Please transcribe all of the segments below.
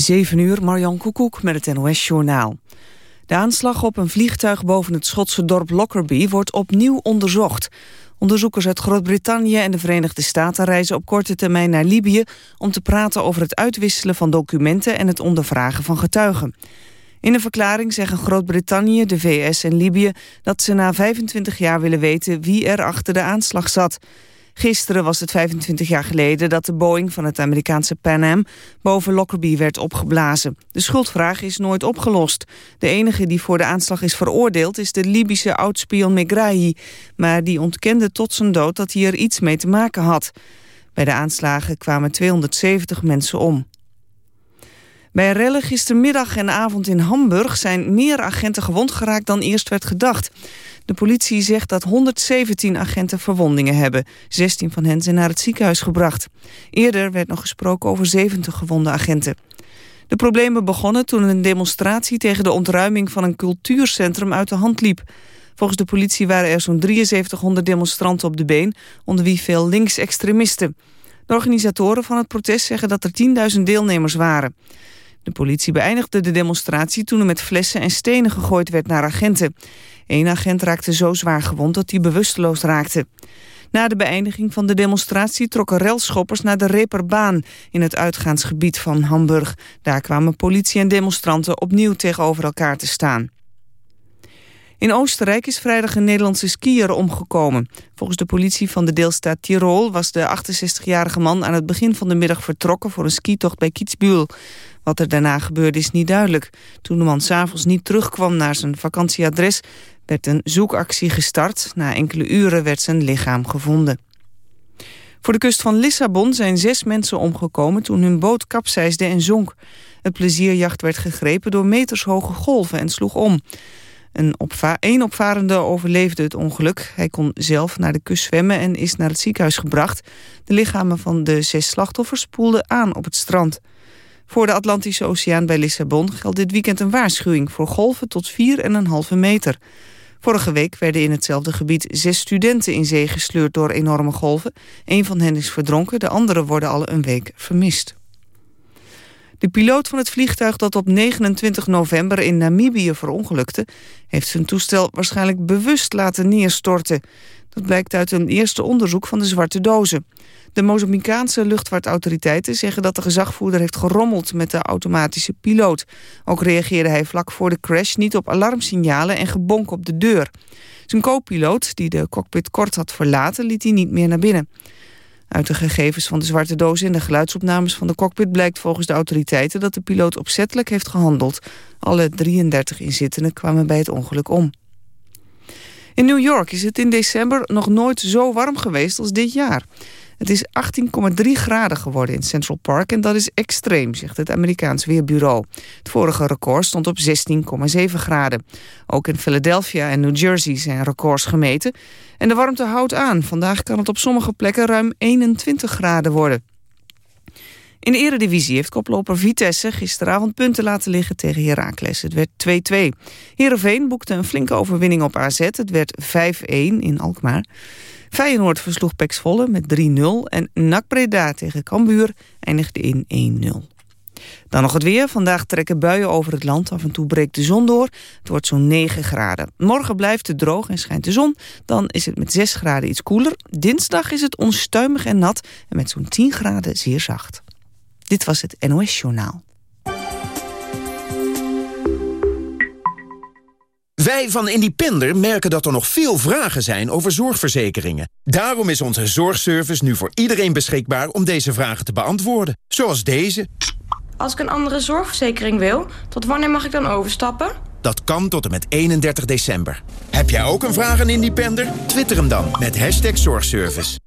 7 uur, Marjan Koekoek met het NOS-journaal. De aanslag op een vliegtuig boven het Schotse dorp Lockerbie wordt opnieuw onderzocht. Onderzoekers uit Groot-Brittannië en de Verenigde Staten reizen op korte termijn naar Libië... om te praten over het uitwisselen van documenten en het ondervragen van getuigen. In een verklaring zeggen Groot-Brittannië, de VS en Libië... dat ze na 25 jaar willen weten wie er achter de aanslag zat... Gisteren was het 25 jaar geleden dat de Boeing van het Amerikaanse Pan Am boven Lockerbie werd opgeblazen. De schuldvraag is nooit opgelost. De enige die voor de aanslag is veroordeeld is de Libische oudspion Megrahi. Maar die ontkende tot zijn dood dat hij er iets mee te maken had. Bij de aanslagen kwamen 270 mensen om. Bij rellen gistermiddag en avond in Hamburg zijn meer agenten gewond geraakt dan eerst werd gedacht. De politie zegt dat 117 agenten verwondingen hebben. 16 van hen zijn naar het ziekenhuis gebracht. Eerder werd nog gesproken over 70 gewonde agenten. De problemen begonnen toen een demonstratie tegen de ontruiming van een cultuurcentrum uit de hand liep. Volgens de politie waren er zo'n 7300 demonstranten op de been, onder wie veel linksextremisten. De organisatoren van het protest zeggen dat er 10.000 deelnemers waren. De politie beëindigde de demonstratie toen er met flessen en stenen gegooid werd naar agenten. Eén agent raakte zo zwaar gewond dat hij bewusteloos raakte. Na de beëindiging van de demonstratie trokken relschoppers naar de Reperbaan in het uitgaansgebied van Hamburg. Daar kwamen politie en demonstranten opnieuw tegenover elkaar te staan. In Oostenrijk is vrijdag een Nederlandse skier omgekomen. Volgens de politie van de deelstaat Tirol was de 68-jarige man aan het begin van de middag vertrokken voor een skitocht bij Kitzbühel. Wat er daarna gebeurde is niet duidelijk. Toen de man s'avonds niet terugkwam naar zijn vakantieadres werd een zoekactie gestart. Na enkele uren werd zijn lichaam gevonden. Voor de kust van Lissabon zijn zes mensen omgekomen toen hun boot kapseisde en zonk. Het plezierjacht werd gegrepen door metershoge golven en sloeg om. Een opvarende overleefde het ongeluk. Hij kon zelf naar de kust zwemmen en is naar het ziekenhuis gebracht. De lichamen van de zes slachtoffers spoelden aan op het strand. Voor de Atlantische Oceaan bij Lissabon geldt dit weekend een waarschuwing... voor golven tot 4,5 meter. Vorige week werden in hetzelfde gebied zes studenten in zee gesleurd door enorme golven. Een van hen is verdronken, de anderen worden al een week vermist. De piloot van het vliegtuig dat op 29 november in Namibië verongelukte... heeft zijn toestel waarschijnlijk bewust laten neerstorten. Dat blijkt uit een eerste onderzoek van de zwarte dozen. De Mozambicaanse luchtvaartautoriteiten zeggen dat de gezagvoerder heeft gerommeld met de automatische piloot. Ook reageerde hij vlak voor de crash niet op alarmsignalen en gebonk op de deur. Zijn co-piloot, die de cockpit kort had verlaten, liet hij niet meer naar binnen. Uit de gegevens van de zwarte doos en de geluidsopnames van de cockpit blijkt volgens de autoriteiten dat de piloot opzettelijk heeft gehandeld. Alle 33 inzittenden kwamen bij het ongeluk om. In New York is het in december nog nooit zo warm geweest als dit jaar. Het is 18,3 graden geworden in Central Park en dat is extreem, zegt het Amerikaans Weerbureau. Het vorige record stond op 16,7 graden. Ook in Philadelphia en New Jersey zijn records gemeten. En de warmte houdt aan. Vandaag kan het op sommige plekken ruim 21 graden worden. In de eredivisie heeft koploper Vitesse gisteravond punten laten liggen tegen Heracles. Het werd 2-2. Heerenveen boekte een flinke overwinning op AZ. Het werd 5-1 in Alkmaar. Feyenoord versloeg Pek Volle met 3-0 en NAC Breda tegen Cambuur eindigde in 1-0. Dan nog het weer. Vandaag trekken buien over het land. Af en toe breekt de zon door. Het wordt zo'n 9 graden. Morgen blijft het droog en schijnt de zon. Dan is het met 6 graden iets koeler. Dinsdag is het onstuimig en nat. En met zo'n 10 graden zeer zacht. Dit was het NOS Journaal. Wij van Independer merken dat er nog veel vragen zijn over zorgverzekeringen. Daarom is onze zorgservice nu voor iedereen beschikbaar om deze vragen te beantwoorden. Zoals deze. Als ik een andere zorgverzekering wil, tot wanneer mag ik dan overstappen? Dat kan tot en met 31 december. Heb jij ook een vraag aan Independer? Twitter hem dan met hashtag zorgservice.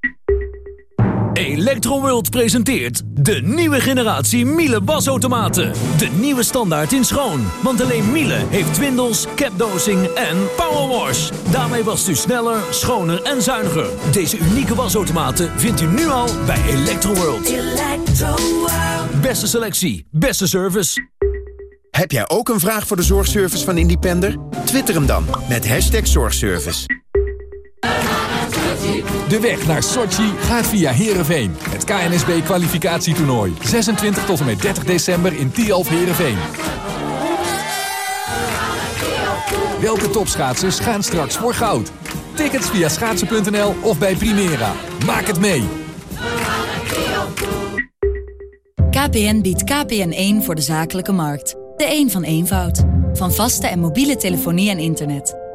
Electroworld presenteert de nieuwe generatie Miele wasautomaten. De nieuwe standaard in schoon. Want alleen Miele heeft twindels, capdosing en powerwash. Daarmee wast u sneller, schoner en zuiniger. Deze unieke wasautomaten vindt u nu al bij Electroworld. Electroworld. Beste selectie, beste service. Heb jij ook een vraag voor de zorgservice van Independer? Twitter hem dan met hashtag zorgservice. De weg naar Sochi gaat via Heerenveen. Het KNSB-kwalificatietoernooi. 26 tot en met 30 december in Tialf Heerenveen. Welke topschaatsers gaan straks voor goud? Tickets via schaatsen.nl of bij Primera. Maak het mee! KPN biedt KPN1 voor de zakelijke markt. De een van eenvoud. Van vaste en mobiele telefonie en internet.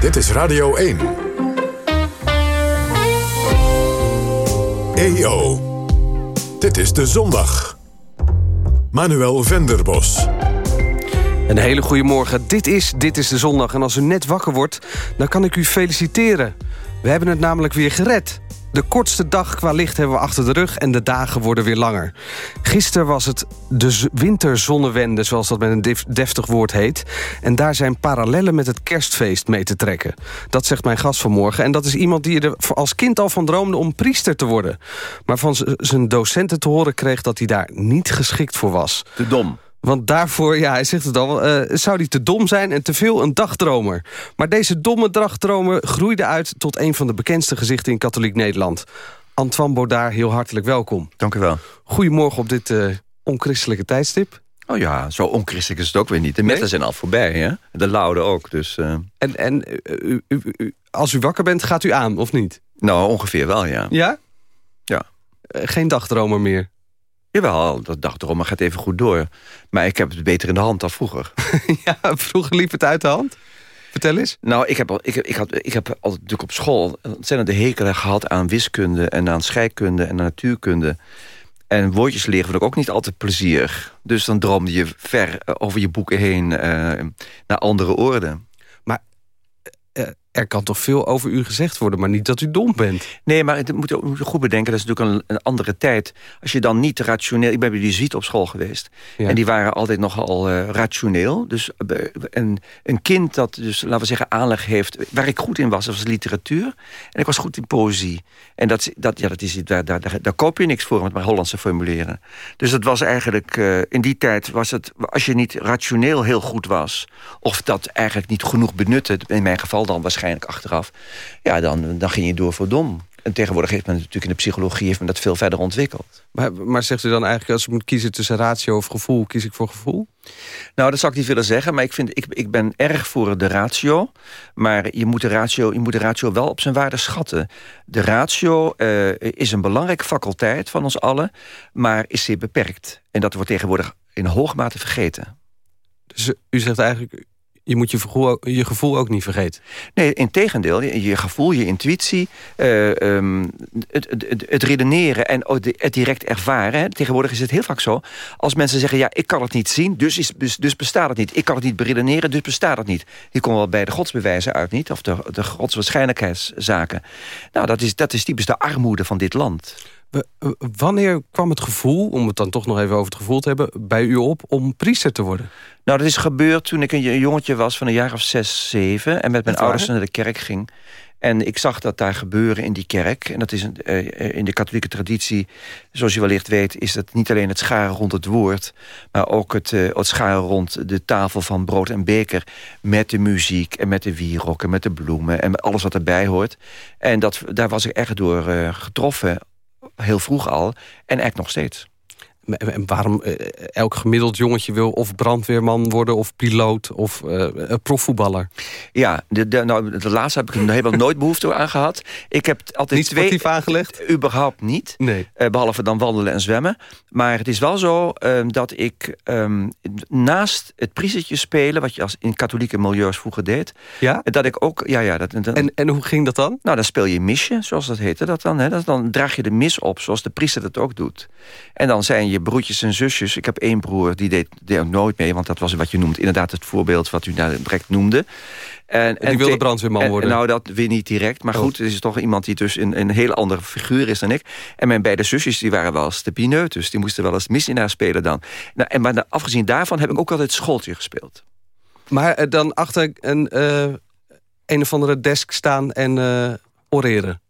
Dit is Radio 1. EO. Dit is de zondag. Manuel Venderbos. Een hele goede morgen. Dit is Dit is de Zondag. En als u net wakker wordt, dan kan ik u feliciteren. We hebben het namelijk weer gered. De kortste dag qua licht hebben we achter de rug en de dagen worden weer langer. Gisteren was het de winterzonnewende, zoals dat met een deftig woord heet. En daar zijn parallellen met het kerstfeest mee te trekken. Dat zegt mijn gast vanmorgen. En dat is iemand die er als kind al van droomde om priester te worden. Maar van zijn docenten te horen kreeg dat hij daar niet geschikt voor was. Te dom. Want daarvoor, ja, hij zegt het al, uh, zou hij te dom zijn en te veel een dagdromer. Maar deze domme dagdromer groeide uit tot een van de bekendste gezichten in katholiek Nederland. Antoine Baudard, heel hartelijk welkom. Dank u wel. Goedemorgen op dit uh, onchristelijke tijdstip. Oh ja, zo onchristelijk is het ook weer niet. De metten zijn al voorbij, hè? De laude ook, dus... Uh... En, en u, u, u, als u wakker bent, gaat u aan, of niet? Nou, ongeveer wel, ja. Ja? Ja. geen dagdromer meer? Jawel, dat dacht erom, maar gaat even goed door. Maar ik heb het beter in de hand dan vroeger. ja, vroeger liep het uit de hand? Vertel eens. Nou, ik heb, ik, ik, had, ik heb altijd natuurlijk op school ontzettend de hekelen gehad aan wiskunde... en aan scheikunde en aan natuurkunde. En woordjes leren vond ik ook niet altijd plezier. Dus dan droomde je ver eh, over je boeken heen uh, naar andere oorden. Maar uh, er kan toch veel over u gezegd worden, maar niet dat u dom bent. Nee, maar het moet je goed bedenken, dat is natuurlijk een, een, andere tijd. Als je dan niet rationeel... Ik ben bij die ziet op school geweest. En die waren altijd nogal uh, rationeel. Dus uh, een, een kind dat dus, laten we zeggen, aanleg heeft... Waar ik goed in was, dat was literatuur. En ik was goed in poëzie. En dat, dat, ja, dat is, daar, daar, daar, daar koop je niks voor, om het maar Hollandse formuleren. Dus dat was eigenlijk... Uh, in die tijd was het... Als je niet rationeel heel goed was... of dat eigenlijk niet genoeg benutte... in mijn geval dan waarschijnlijk achteraf... ja, dan, dan ging je door voor dom. En tegenwoordig heeft men natuurlijk in de psychologie heeft men dat veel verder ontwikkeld. Maar, maar zegt u dan eigenlijk, als ik moet kiezen tussen ratio of gevoel... kies ik voor gevoel? Nou, dat zou ik niet willen zeggen, maar ik, vind, ik, ik ben erg voor de ratio. Maar je moet de ratio, je moet de ratio wel op zijn waarde schatten. De ratio uh, is een belangrijke faculteit van ons allen... maar is zeer beperkt. En dat wordt tegenwoordig in hoge mate vergeten. Dus u zegt eigenlijk, je moet je gevoel, je gevoel ook niet vergeten. Nee, in tegendeel. Je gevoel, je intuïtie, uh, um, het, het, het, redeneren en het direct ervaren. Hè. Tegenwoordig is het heel vaak zo. Als mensen zeggen, ja, ik kan het niet zien, dus, is, dus, dus bestaat het niet. Ik kan het niet beredeneren, dus bestaat het niet. Die komen wel bij de godsbewijzen uit, niet? Of de, de godswaarschijnlijkheidszaken. Nou, dat is, dat is typisch de armoede van dit land. Wanneer kwam het gevoel, om het dan toch nog even over het gevoel te hebben... bij u op om priester te worden? Nou, dat is gebeurd toen ik een jongetje was van een jaar of zes, zeven... en met mijn ouders naar de kerk ging. En ik zag dat daar gebeuren in die kerk. En dat is uh, in de katholieke traditie, zoals je wellicht weet... is dat niet alleen het scharen rond het woord... maar ook het, uh, het scharen rond de tafel van brood en beker... met de muziek en met de wierok en met de bloemen... en alles wat erbij hoort. En dat, daar was ik echt door getroffen heel vroeg al. En eigenlijk nog steeds. En waarom eh, elk gemiddeld jongetje wil of brandweerman worden... of piloot of uh, profvoetballer? Ja, de, de, nou, de laatste heb ik helemaal nooit behoefte aan gehad. Ik heb altijd niet twee... sportief aangelegd? Überhaupt niet. Nee. Uh, behalve dan wandelen en zwemmen. Maar het is wel zo um, dat ik um, naast het priestertje spelen... wat je als in katholieke milieus vroeger deed... Ja? dat ik ook... Ja, ja, dat, dat, en, en hoe ging dat dan? Nou, dan speel je misje, zoals dat heette. Dat dan, hè, dat, dan draag je de mis op, zoals de priester dat ook doet. En dan zijn je broertjes en zusjes. Ik heb één broer, die deed, deed nooit mee... want dat was wat je noemt inderdaad het voorbeeld wat u daar direct noemde. En, en die wilde brandweerman worden? nou, dat weer niet direct. Maar oh. goed, het is toch iemand die dus een, een hele andere figuur is dan ik. En mijn beide zusjes die waren wel eens de pineut. Dus die moesten wel eens misdienaar spelen dan. Nou, en, maar afgezien daarvan heb ik ook altijd schooltje gespeeld. Maar uh, dan achter een, uh, een of andere desk staan en uh, oreren?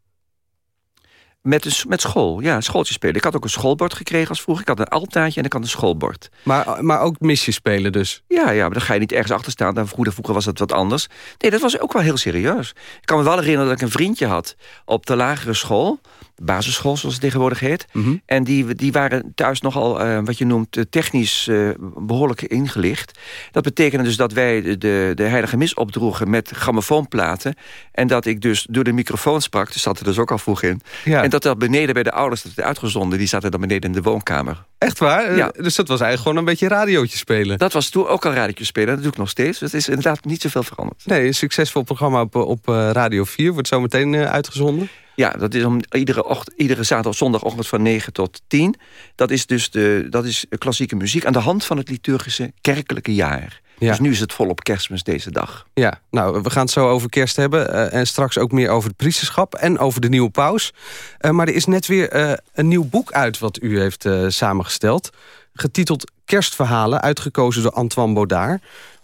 Met, met school, ja, schooltje spelen. Ik had ook een schoolbord gekregen als vroeger. Ik had een altaartje en ik had een schoolbord. Maar, maar ook misjes spelen dus? Ja, ja, maar dan ga je niet ergens achter staan. Dan vroeger, vroeger was dat wat anders. Nee, dat was ook wel heel serieus. Ik kan me wel herinneren dat ik een vriendje had op de lagere school basisschool, zoals het tegenwoordig heet. Mhm. En die, die waren thuis nogal, uh, wat je noemt, eh, technisch uh, behoorlijk ingelicht. Dat betekende dus dat wij de, de heilige mis opdroegen met grammofoonplaten. En dat ik dus door de microfoon sprak, dus zat er dus ook al vroeg in. Ja. En dat dat beneden bij de ouders, dat werd uitgezonden, die zaten dan beneden in de woonkamer. Echt waar? Ja. Dus dat was eigenlijk gewoon een beetje radiootje spelen? Dat was toen ook al radiootje spelen, dat doe ik nog steeds. Het is inderdaad niet zoveel veranderd. Nee, een succesvol programma op, op Radio 4, wordt zo meteen uitgezonden. Ja, dat is om iedere, ochtend, iedere zaterdag, zondagochtend van 9 tot 10. Dat is dus de, dat is klassieke muziek aan de hand van het liturgische kerkelijke jaar. Dus nu is het volop kerstmis deze dag. Ja, nou, we gaan het zo over kerst hebben. Uh, en straks ook meer over het priesterschap en over de nieuwe paus. Uh, maar er is net weer uh, een nieuw boek uit wat u heeft samengesteld. Getiteld Kerstverhalen, uitgekozen door Antoine Baudard.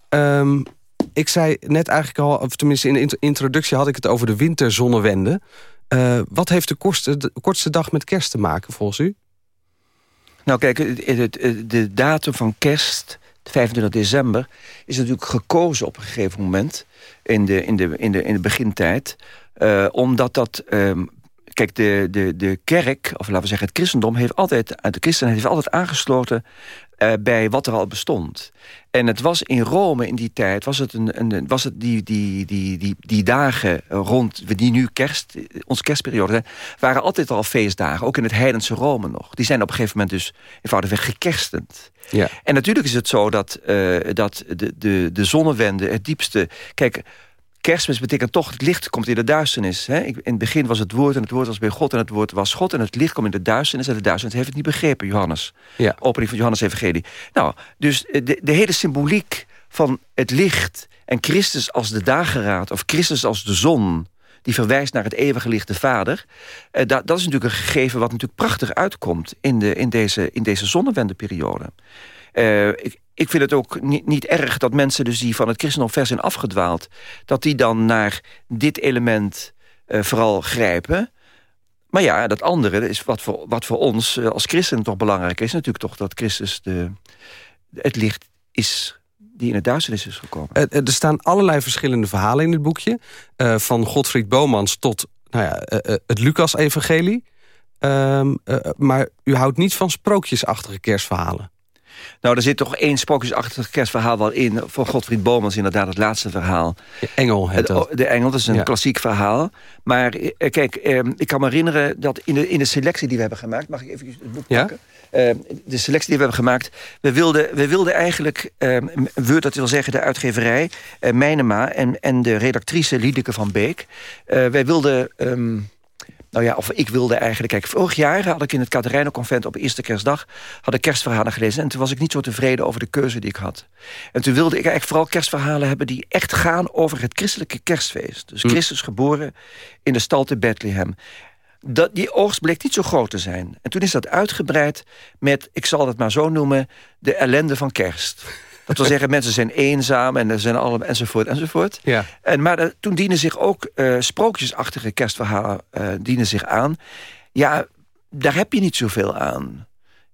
Um, ik zei net eigenlijk al, of tenminste in de introductie had ik het over de winterzonnewende. Uh, wat heeft de kortste, kortste dag met kerst te maken volgens u? Nou kijk, de datum van kerst, 25 december... is natuurlijk gekozen op een gegeven moment in de, in de, in de, in de begintijd... Uh, omdat dat um, Kijk, de, de, de kerk, of laten we zeggen het christendom... heeft altijd, de christenheid heeft altijd aangesloten uh, bij wat er al bestond. En het was in Rome in die tijd, was het, een, een, was het die, die, die, die, die dagen rond, die nu kerst, onze kerstperiode zijn, waren altijd al feestdagen, ook in het heidense Rome nog. Die zijn op een gegeven moment dus eenvoudigweg gekerstend. Ja. En natuurlijk is het zo dat, uh, dat de, de, de zonnewende het diepste... Kijk, kerstmis betekent toch, het licht komt in de duisternis. Hè? In het begin was het woord en het woord was bij God en het woord was God... en het licht komt in de duisternis en de duisternis heeft het niet begrepen, Johannes. Ja. Opening van Johannes Evangelie. Nou, dus de, de hele symboliek van het licht en Christus als de dageraad... of Christus als de zon die verwijst naar het eeuwige licht de Vader. Uh, dat, dat is natuurlijk een gegeven wat natuurlijk prachtig uitkomt... in, de, in, deze, in deze zonnewendeperiode. Uh, ik, ik vind het ook niet, niet, erg dat mensen dus die van het christendom ver zijn afgedwaald... dat die dan naar dit element uh, vooral grijpen. Maar ja, dat andere is wat voor, wat voor ons uh, als christenen toch belangrijk is... natuurlijk toch dat Christus de, het licht is die in het duisternis is gekomen. Er, staan allerlei verschillende verhalen in het boekje. Uh, van Godfried Bomans tot nou ja, het Lucas-evangelie. Ehm, maar u houdt niet van sprookjesachtige kerstverhalen. Nou, er zit toch één sprookjesachtig kerstverhaal wel in. Voor Godfried Bomans inderdaad het laatste verhaal. De Engel heet dat. De Engel, dat is een klassiek verhaal. Maar eh, kijk, ehm, ik kan me herinneren dat in de, in de selectie die we hebben gemaakt... mag ik even het boek pakken? Uh, de selectie die we hebben gemaakt... we wilden, we wilden eigenlijk, uh, Word, dat wil zeggen de uitgeverij... Uh, Mijnema en, en de redactrice Liedeke van Beek... Uh, wij wilden... Um, nou ja, of ik wilde eigenlijk... Kijk, vorig jaar had ik in het Katerijnenconvent op eerste kerstdag... had ik kerstverhalen gelezen. En toen was ik niet zo tevreden over de keuze die ik had. En toen wilde ik eigenlijk vooral kerstverhalen hebben... die echt gaan over het christelijke kerstfeest. Dus hm. Christus geboren in de stal te Bethlehem. Dat, die oogst bleek niet zo groot te zijn. En toen is dat uitgebreid met, ik zal het maar zo noemen... de ellende van kerst. Dat wil zeggen, mensen zijn eenzaam en er zijn alle, enzovoort, enzovoort. Ja. En, maar uh, toen dienen zich ook uh, sprookjesachtige kerstverhalen uh, dienen zich aan. Ja, daar heb je niet zoveel aan.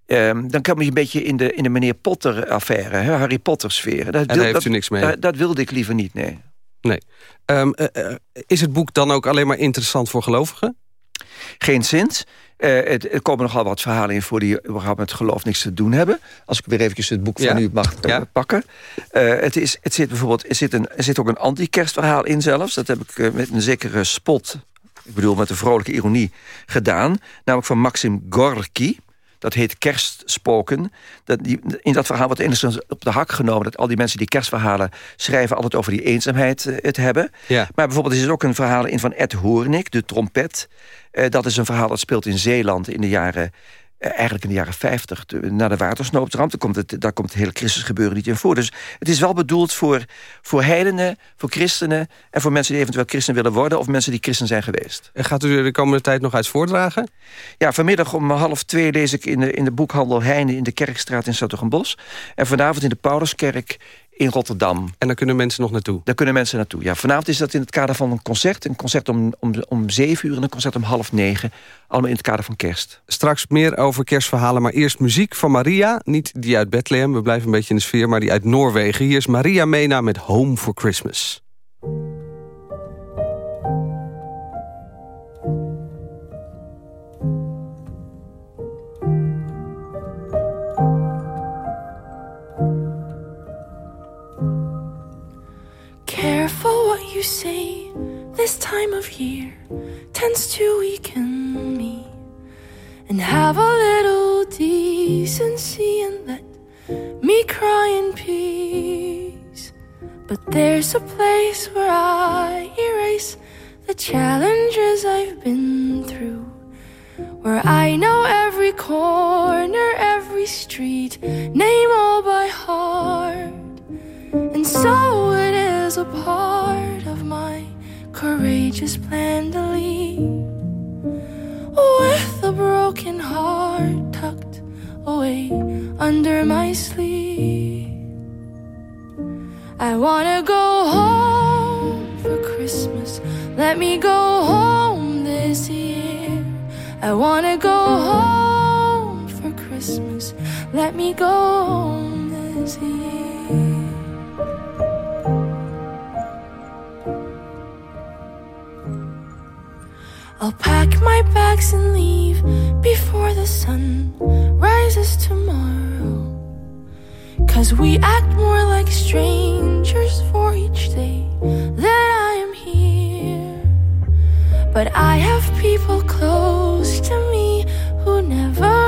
Um, dan kom je een beetje in de, in de meneer Potter-affaire, Harry Potter-sfeer. Daar heeft u niks mee? Dat, dat, wilde ik liever niet, nee. Nee. Um, is het boek dan ook alleen maar interessant voor gelovigen? Geen zins. Uh, het, er komen nogal wat verhalen in voor die überhaupt met geloof niks te doen hebben. Als ik weer eventjes het boek van u mag ja. pakken. Uh, het, is, het zit bijvoorbeeld, er zit, een, er zit ook een anti-kerstverhaal in zelfs. Dat heb ik uh, met een zekere spot, ik bedoel met een vrolijke ironie, gedaan. Namelijk van Maxim Gorky. Dat heet Kerstspoken. Dat die, in dat verhaal wordt enigszins op de hak genomen... dat al die mensen die kerstverhalen schrijven... altijd over die eenzaamheid het hebben. Ja. Maar bijvoorbeeld is er ook een verhaal in van Ed Hoornik, de trompet. Uh, dat is een verhaal dat speelt in Zeeland in de jaren eigenlijk in de jaren 50, na de watersnoodramp. Daar komt, het, daar komt het hele Christusgebeuren niet in voor. Dus het is wel bedoeld voor, voor heidenen, voor christenen... en voor mensen die eventueel christen willen worden... of mensen die christen zijn geweest. En gaat u de komende tijd nog eens voordragen? Ja, vanmiddag om half twee lees ik in de, in de boekhandel Heine... in de Kerkstraat in Stadtongenbos. En vanavond in de Pauluskerk in Rotterdam. En daar kunnen mensen nog naartoe? Daar kunnen mensen naartoe, ja. Vanavond is dat in het kader van een concert. Een concert om, om, om zeven uur en een concert om half negen. Allemaal in het kader van kerst. Straks meer over kerstverhalen, maar eerst muziek van Maria. Niet die uit Bethlehem, we blijven een beetje in de sfeer... maar die uit Noorwegen. Hier is Maria Mena met Home for Christmas. You say this time of year tends to weaken me and have a little decency and let me cry in peace. But there's a place where I erase the challenges I've been through, where I know every corner, every street, name all by heart, and so it is a part of my courageous plan to leave with a broken heart tucked away under my sleeve. I wanna go home for Christmas. Let me go home this year. I wanna go home for Christmas. Let me go home this year. I'll pack my bags and leave before the sun rises tomorrow. Cause we act more like strangers for each day that I am here. But I have people close to me who never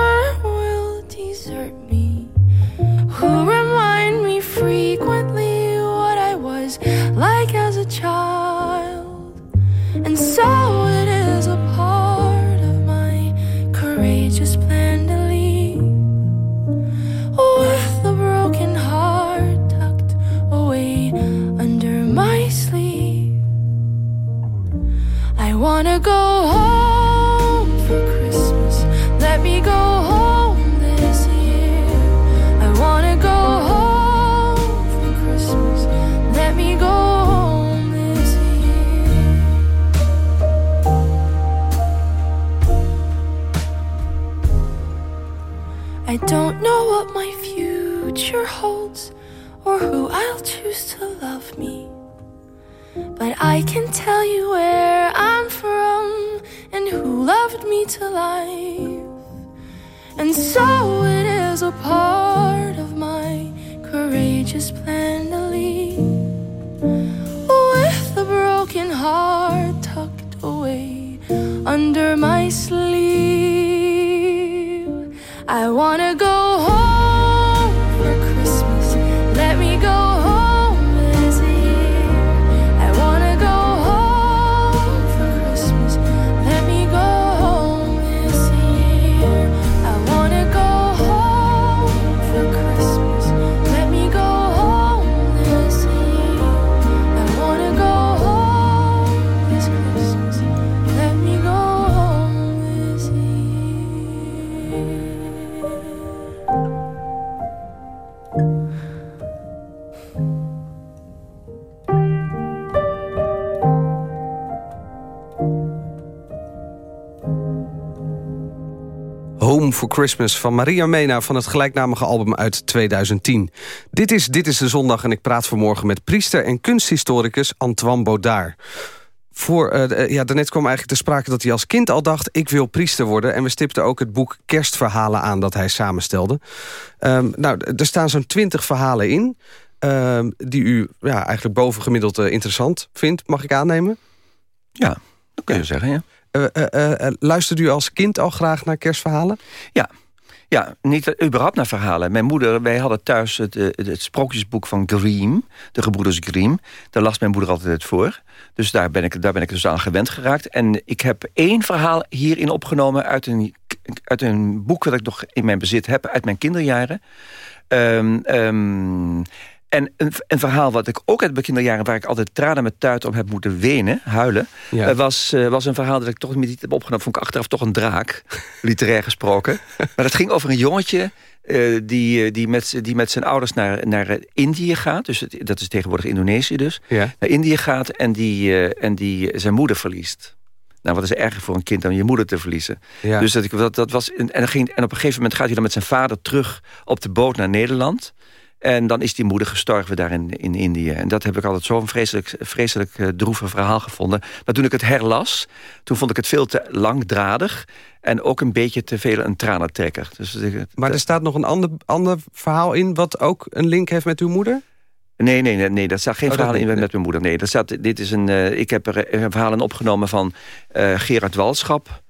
Christmas van Maria Mena... van het gelijknamige album uit 2010. Dit is Dit is de Zondag en ik praat vanmorgen met priester... en kunsthistoricus Antoine Baudard. Voor, uh, ja, daarnet kwam eigenlijk te sprake dat hij als kind al dacht... ik wil priester worden. En we stipten ook het boek Kerstverhalen aan dat hij samenstelde. Um, nou, er staan zo'n twintig verhalen in... Um, die u ja, eigenlijk bovengemiddeld uh, interessant vindt, mag ik aannemen? Ja, dat kun je zeggen, ja. Uh, uh, luisterde u als kind al graag naar kerstverhalen? Ja, ja, niet überhaupt naar verhalen. Mijn moeder, wij hadden thuis het, het, sprookjesboek van Grimm, de gebroeders Grimm. Daar las mijn moeder altijd het voor. Dus daar ben, ik, daar ben ik dus aan gewend geraakt. En ik heb één verhaal hierin opgenomen uit een uit een boek dat ik nog in mijn bezit heb... uit mijn kinderjaren. Ehm, en een, een, verhaal wat ik ook uit mijn kinderjaren... waar ik altijd tranen met tuit om heb moeten wenen, huilen... Eh, was, uh, was een verhaal dat ik toch niet heb opgenomen. Vond ik achteraf toch een draak, literair gesproken. maar dat ging over een jongetje... Uh, die, die, met, die met zijn ouders naar, naar Indië gaat. Dus het, dat is tegenwoordig Indonesië dus. Ja. Naar Indië gaat en die, en die zijn moeder verliest. Nou, wat is erger voor een kind dan je moeder te verliezen? Ja. Dus dat, ik, dat, dat was, en, en, ging, en op een gegeven moment gaat hij dan met zijn vader terug op de boot naar Nederland. En dan is die moeder gestorven daar in, in Indië. En dat heb ik altijd zo'n vreselijk, vreselijk uh, droevig verhaal gevonden. Maar toen ik het herlas, toen vond ik het veel te langdradig... en ook een beetje te veel een tranentrekker. Dus, maar er staat nog een ander, ander verhaal in... wat ook een link heeft met uw moeder? Nee, nee, nee, nee, dat staat geen oh, verhaal in met mijn moeder. Nee, dat staat, dit is een, uh, ik heb er een verhaal in opgenomen van uh, Gerard Walschap...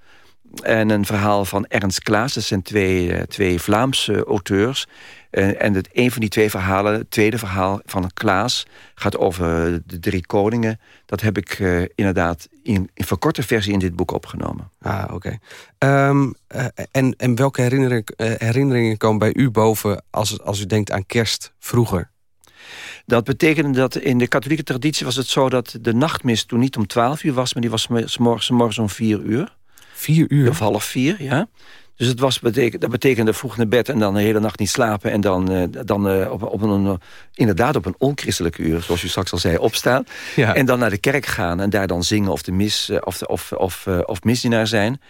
en een verhaal van Ernst Klaas. Dat zijn twee, uh, twee Vlaamse auteurs... en het, een van die twee verhalen, het tweede verhaal van Klaas... gaat over de drie koningen. Dat heb ik inderdaad in, in verkorte versie in dit boek opgenomen. Ah, oké. Okay. Um, en, en welke herinnering, herinneringen komen bij u boven... als, als u denkt aan kerst vroeger? Dat betekende dat in de katholieke traditie was het zo... dat de nachtmis toen niet om 12 uur was... maar die was morgens, morgens om 4 uur. 4 uur? Of half vier, ja. Dus het was, dat betekende vroeg naar bed en dan de hele nacht niet slapen... en dan, uh, dan uh, op, op een, uh, inderdaad op een onchristelijke uur, zoals u straks al zei, opstaan. Ja. En dan naar de kerk gaan en daar dan zingen of, de mis, of, de, of, of, of misdienaar zijn.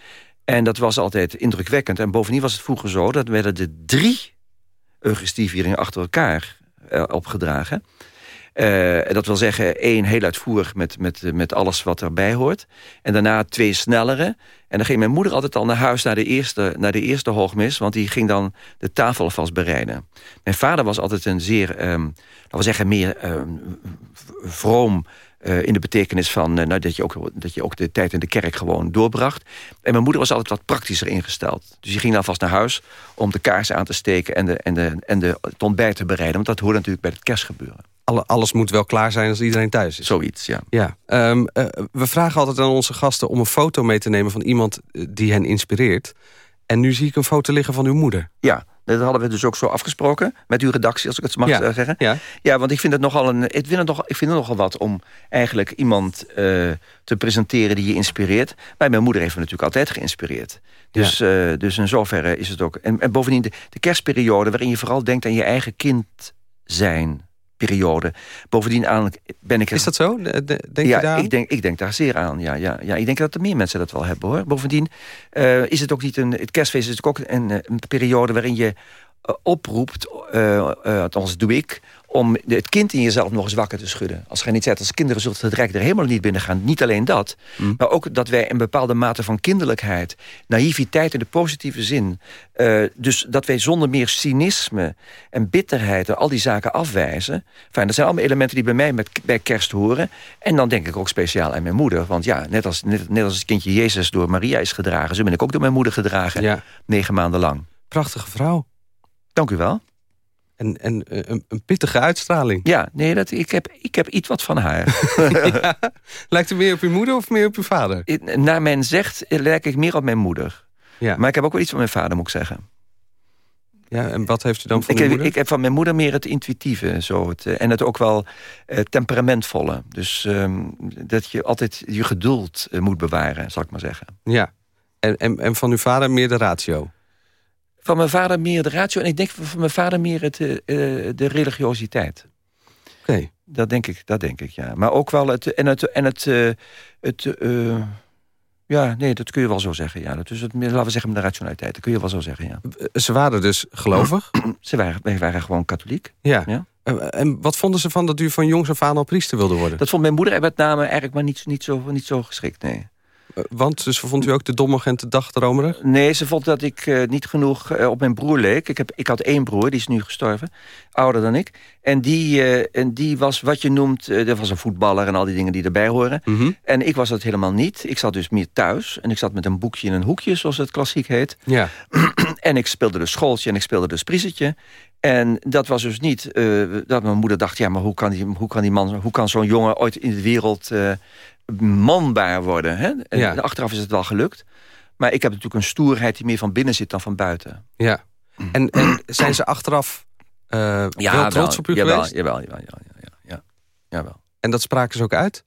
En dat was altijd indrukwekkend. En bovendien was het vroeger zo, dat werden de drie Eucharistievieringen achter elkaar opgedragen. Uh, dat wil zeggen één heel uitvoerig met, met, met alles wat erbij hoort. En daarna twee snellere. En dan ging mijn moeder altijd al naar huis naar de eerste, naar de eerste hoogmis... want die ging dan de tafel alvast bereiden. Mijn vader was altijd een zeer, um, laten we zeggen, meer um, vroom... Uh, in de betekenis van uh, nou, dat, je ook, dat je ook de tijd in de kerk gewoon doorbracht. En mijn moeder was altijd wat praktischer ingesteld. Dus die ging dan vast naar huis om de kaarsen aan te steken... en, de, en, de, en de, het ontbijt te bereiden. Want dat hoort natuurlijk bij het kerstgebeuren. Alle, alles moet wel klaar zijn als iedereen thuis is. Zoiets, ja. ja. Um, uh, we vragen altijd aan onze gasten om een foto mee te nemen... van iemand die hen inspireert. En nu zie ik een foto liggen van uw moeder. Ja, dat hadden we dus ook zo afgesproken met uw redactie, als ik het mag ja, zeggen. Ja. ja, want ik vind het nogal een. Ik vind het, nog, ik vind het nogal wat om eigenlijk iemand uh, te presenteren die je inspireert. Maar mijn moeder heeft me natuurlijk altijd geïnspireerd. Dus, ja. uh, dus in zoverre is het ook. En, en bovendien de, de kerstperiode, waarin je vooral denkt aan je eigen kind zijn periode. Bovendien aan ben ik... Er... Is dat zo? Denk ja, je daar ik denk, ik denk daar zeer aan. Ja, ja, ja. Ik denk dat er meer mensen dat wel hebben hoor. Bovendien uh, is het ook niet een... Het kerstfeest is ook een, een periode waarin je uh, oproept, uh, althans doe ik, om het kind in jezelf nog eens wakker te schudden. Als je niet zegt, als kinderen zult het rijk er helemaal niet binnen gaan. Niet alleen dat, mm. maar ook dat wij een bepaalde mate van kinderlijkheid... naïviteit in de positieve zin... Uh, dus dat wij zonder meer cynisme en bitterheid... en al die zaken afwijzen. Fijn, dat zijn allemaal elementen die bij mij met, bij kerst horen. En dan denk ik ook speciaal aan mijn moeder. Want ja, net als, net, net als het kindje Jezus door Maria is gedragen... zo ben ik ook door mijn moeder gedragen, ja. negen maanden lang. Prachtige vrouw. Dank u wel. En, en een, een, pittige uitstraling. Ja, nee, dat, ik, heb, ik heb iets wat van haar. ja. Lijkt u meer op uw moeder of meer op uw vader? Naar men zegt, lijk ik meer op mijn moeder. Ja. Maar ik heb ook wel iets van mijn vader, moet ik zeggen. Ja, en wat heeft u dan van ik moeder? Ik heb van mijn moeder meer het intuïtieve. Zo, het, en het ook wel uh, temperamentvolle. Dus um, dat je altijd je geduld moet bewaren, zal ik maar zeggen. Ja, en, en, en van uw vader meer de ratio? Van mijn vader meer de ratio. En ik denk van mijn vader meer het, uh, de religiositeit. Oké. Okay. Dat denk ik, dat denk ik, ja. Maar ook wel het... En het, en het, uh, het uh, ja, nee, dat kun je wel zo zeggen, ja. Dat is het, laten we zeggen, de rationaliteit. Dat kun je wel zo zeggen, ja. Ze waren dus gelovig? Ze waren, waren gewoon katholiek. Ja. ja. En wat vonden ze van dat u van jongs af aan al priester wilde worden? Dat vond mijn moeder met name eigenlijk maar niet, niet, zo, niet zo geschikt, nee. Want dus vond u ook de dommig en te dagdromerig? Nee, ze vond dat ik uh, niet genoeg uh, op mijn broer leek. Ik, heb, ik had één broer, die is nu gestorven. Ouder dan ik. En die, uh, en die was wat je noemt... dat was een voetballer en al die dingen die erbij horen. Mm -hmm. En ik was dat helemaal niet. Ik zat dus meer thuis. En ik zat met een boekje in een hoekje, zoals het klassiek heet. Ja. en ik speelde dus schooltje en ik speelde dus priesetje. En dat was dus niet dat mijn moeder dacht... ja, maar hoe kan, die, hoe kan, die man, hoe kan zo'n jongen ooit in de wereld manbaar worden. Hè? En ja. achteraf is het wel gelukt. Maar ik heb natuurlijk een stoerheid die meer van binnen zit dan van buiten. Ja. En, en zijn ze achteraf uh, wel trots op u jawel, geweest? Jawel, jawel, jawel, jawel, ja, jawel. En dat spraken ze ook uit?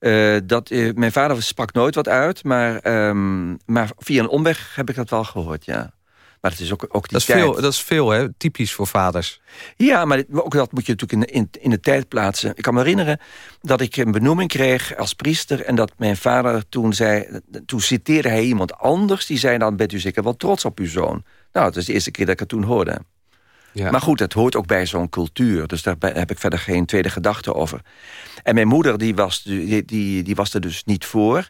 Uh, dat, uh, mijn vader sprak nooit wat uit, maar, um, maar via een omweg heb ik dat wel gehoord, ja. Maar het is ook, ook die dat is tijd. Veel, dat is veel, hè? Typisch voor vaders. Ja, maar ook dat moet je natuurlijk in, in, in de tijd plaatsen. Ik kan me herinneren dat ik een benoeming kreeg als priester... en dat mijn vader toen zei... toen citeerde hij iemand anders, die zei... dan bent u zeker wel trots op uw zoon. Nou, dat is de eerste keer dat ik het toen hoorde. Ja. Maar goed, het hoort ook bij zo'n cultuur. Dus daar heb ik verder geen tweede gedachte over. En mijn moeder die was, die, die, die was er dus niet voor.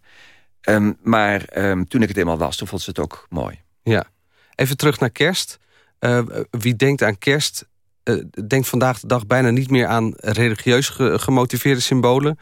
Um, maar um, toen ik het eenmaal was, toen vond ze het ook mooi. Ja. Even terug naar kerst. Uh, wie denkt aan kerst, uh, denkt vandaag de dag bijna niet meer aan religieus ge gemotiveerde symbolen.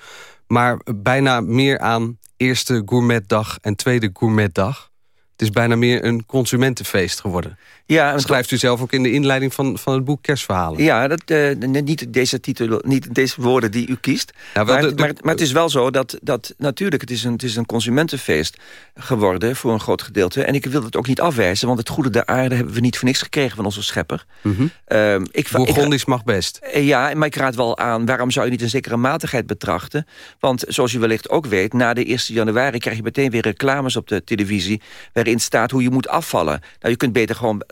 Maar bijna meer aan eerste gourmetdag en tweede gourmetdag. Het is bijna meer een consumentenfeest geworden. Ja, dat schrijft u zelf ook in de inleiding van, van het boek Kerstverhalen. Ja, dat, uh, niet, deze titel, niet deze woorden die u kiest. Ja, maar, de, de, maar, maar, het is wel zo dat, dat natuurlijk, het is, een, het is een consumentenfeest geworden voor een groot gedeelte. En ik wil het ook niet afwijzen, want het goede der aarde hebben we niet voor niks gekregen van onze schepper. Mm -hmm. ik, Bourgondisch mag best. Uh, ja, maar ik raad wel aan, waarom zou je niet een zekere matigheid betrachten? Want zoals u wellicht ook weet, na de 1 januari krijg je meteen weer reclames op de televisie... waarin staat hoe je moet afvallen. Nou, je kunt beter gewoon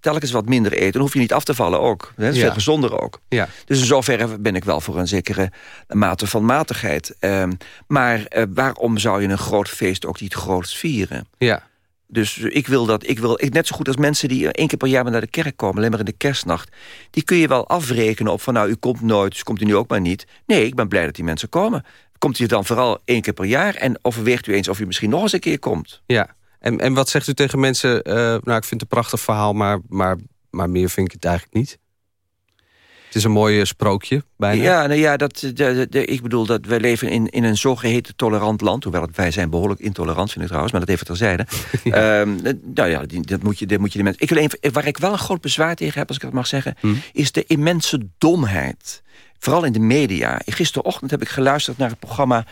telkens wat minder eten. Dan hoef je niet af te vallen ook. Dat is ja. veel gezonder ook. Ja. Dus in zoverre ben ik wel voor een zekere mate van matigheid. Um, maar uh, waarom zou je een groot feest ook niet groot vieren? Ja. Dus ik wil dat, ik wil, ik, net zo goed als mensen die één keer per jaar naar de kerk komen, alleen maar in de kerstnacht, die kun je wel afrekenen op van nou, u komt nooit, dus komt u nu ook maar niet. Nee, ik ben blij dat die mensen komen. Komt u dan vooral één keer per jaar en overweegt u eens of u misschien nog eens een keer komt. Ja. En, en wat zegt u tegen mensen... Uh, nou, ik vind het een prachtig verhaal, maar, maar, maar meer vind ik het eigenlijk niet? Het is een mooi sprookje, bijna. Ja, nou ja dat, de, de, de, ik bedoel dat wij leven in, in een zogeheten tolerant land. Hoewel wij zijn behoorlijk intolerant, vind ik trouwens. Maar dat even terzijde. ja. Um, nou ja, die, dat moet je, dat moet je de mensen... Ik wil even, waar ik wel een groot bezwaar tegen heb, als ik dat mag zeggen... Hm? is de immense domheid vooral in de media. Gisterochtend heb ik geluisterd naar het programma uh,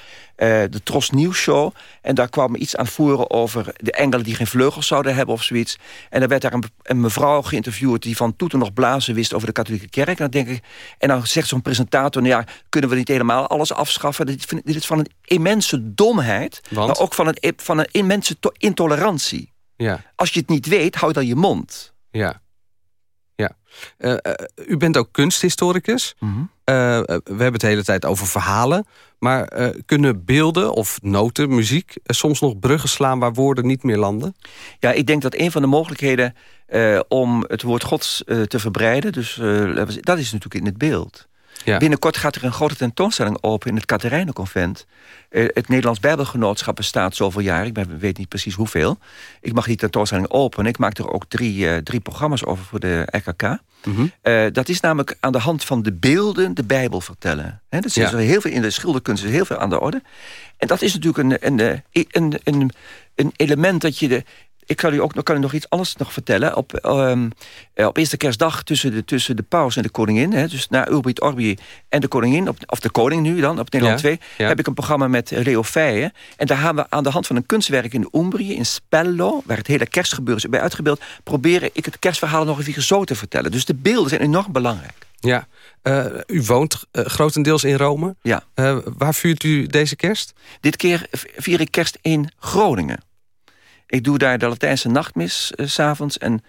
de Tros Nieuws Show. En daar kwam iets aan voeren over de engelen die geen vleugels zouden hebben of zoiets. En dan werd daar een, een mevrouw geïnterviewd die van toeten nog blazen wist over de katholieke kerk. En dan denk ik, en dan zegt zo'n presentator, nou ja, kunnen we niet helemaal alles afschaffen? Dit, dit is van een immense domheid, Want? maar ook van een, van een immense intolerantie. Ja. Als je het niet weet, houd dan je mond. Ja. Ja. Uh, uh, u bent ook kunsthistoricus. Mm -hmm. uh, we hebben het de hele tijd over verhalen. Maar kunnen beelden of noten, muziek... soms nog bruggen slaan waar woorden niet meer landen? Ja, ik denk dat een van de mogelijkheden... om het woord gods te verbreiden... dus dat is natuurlijk in het beeld. Ja. Binnenkort gaat er een grote tentoonstelling open in het Katerijnenconvent. Uh, het Nederlands Bijbelgenootschap bestaat zoveel jaar. Ik ben, weet niet precies hoeveel. Ik mag die tentoonstelling openen. Ik maak er ook drie, uh, drie programma's over voor de RKK. Mm -hmm. uh, dat is namelijk aan de hand van de beelden de Bijbel vertellen. He, dat is er heel veel in de schilderkunst is heel veel aan de orde. En dat is natuurlijk een, een, een, een, een element dat je de, ik kan u ook nog, kan u nog iets anders nog vertellen. Op, um, op eerste kerstdag tussen de, tussen de paus en de koningin... Hè, dus na Urbit Orbi en de koningin... Op, of de koning nu dan, op Nederland Ja, 2... ja. heb ik een programma met Leo Feijen. En daar gaan we aan de hand van een kunstwerk in Umbrië... in Spello, waar het hele kerstgebeuren is bij uitgebeeld... proberen ik het kerstverhaal nog even zo te vertellen. Dus de beelden zijn enorm belangrijk. Ja. Uh, u woont uh, grotendeels in Rome. Ja. Uh, waar vuurt u deze kerst? Dit keer vier ik kerst in Groningen. Ik doe daar de Latijnse nachtmis uh, s'avonds. En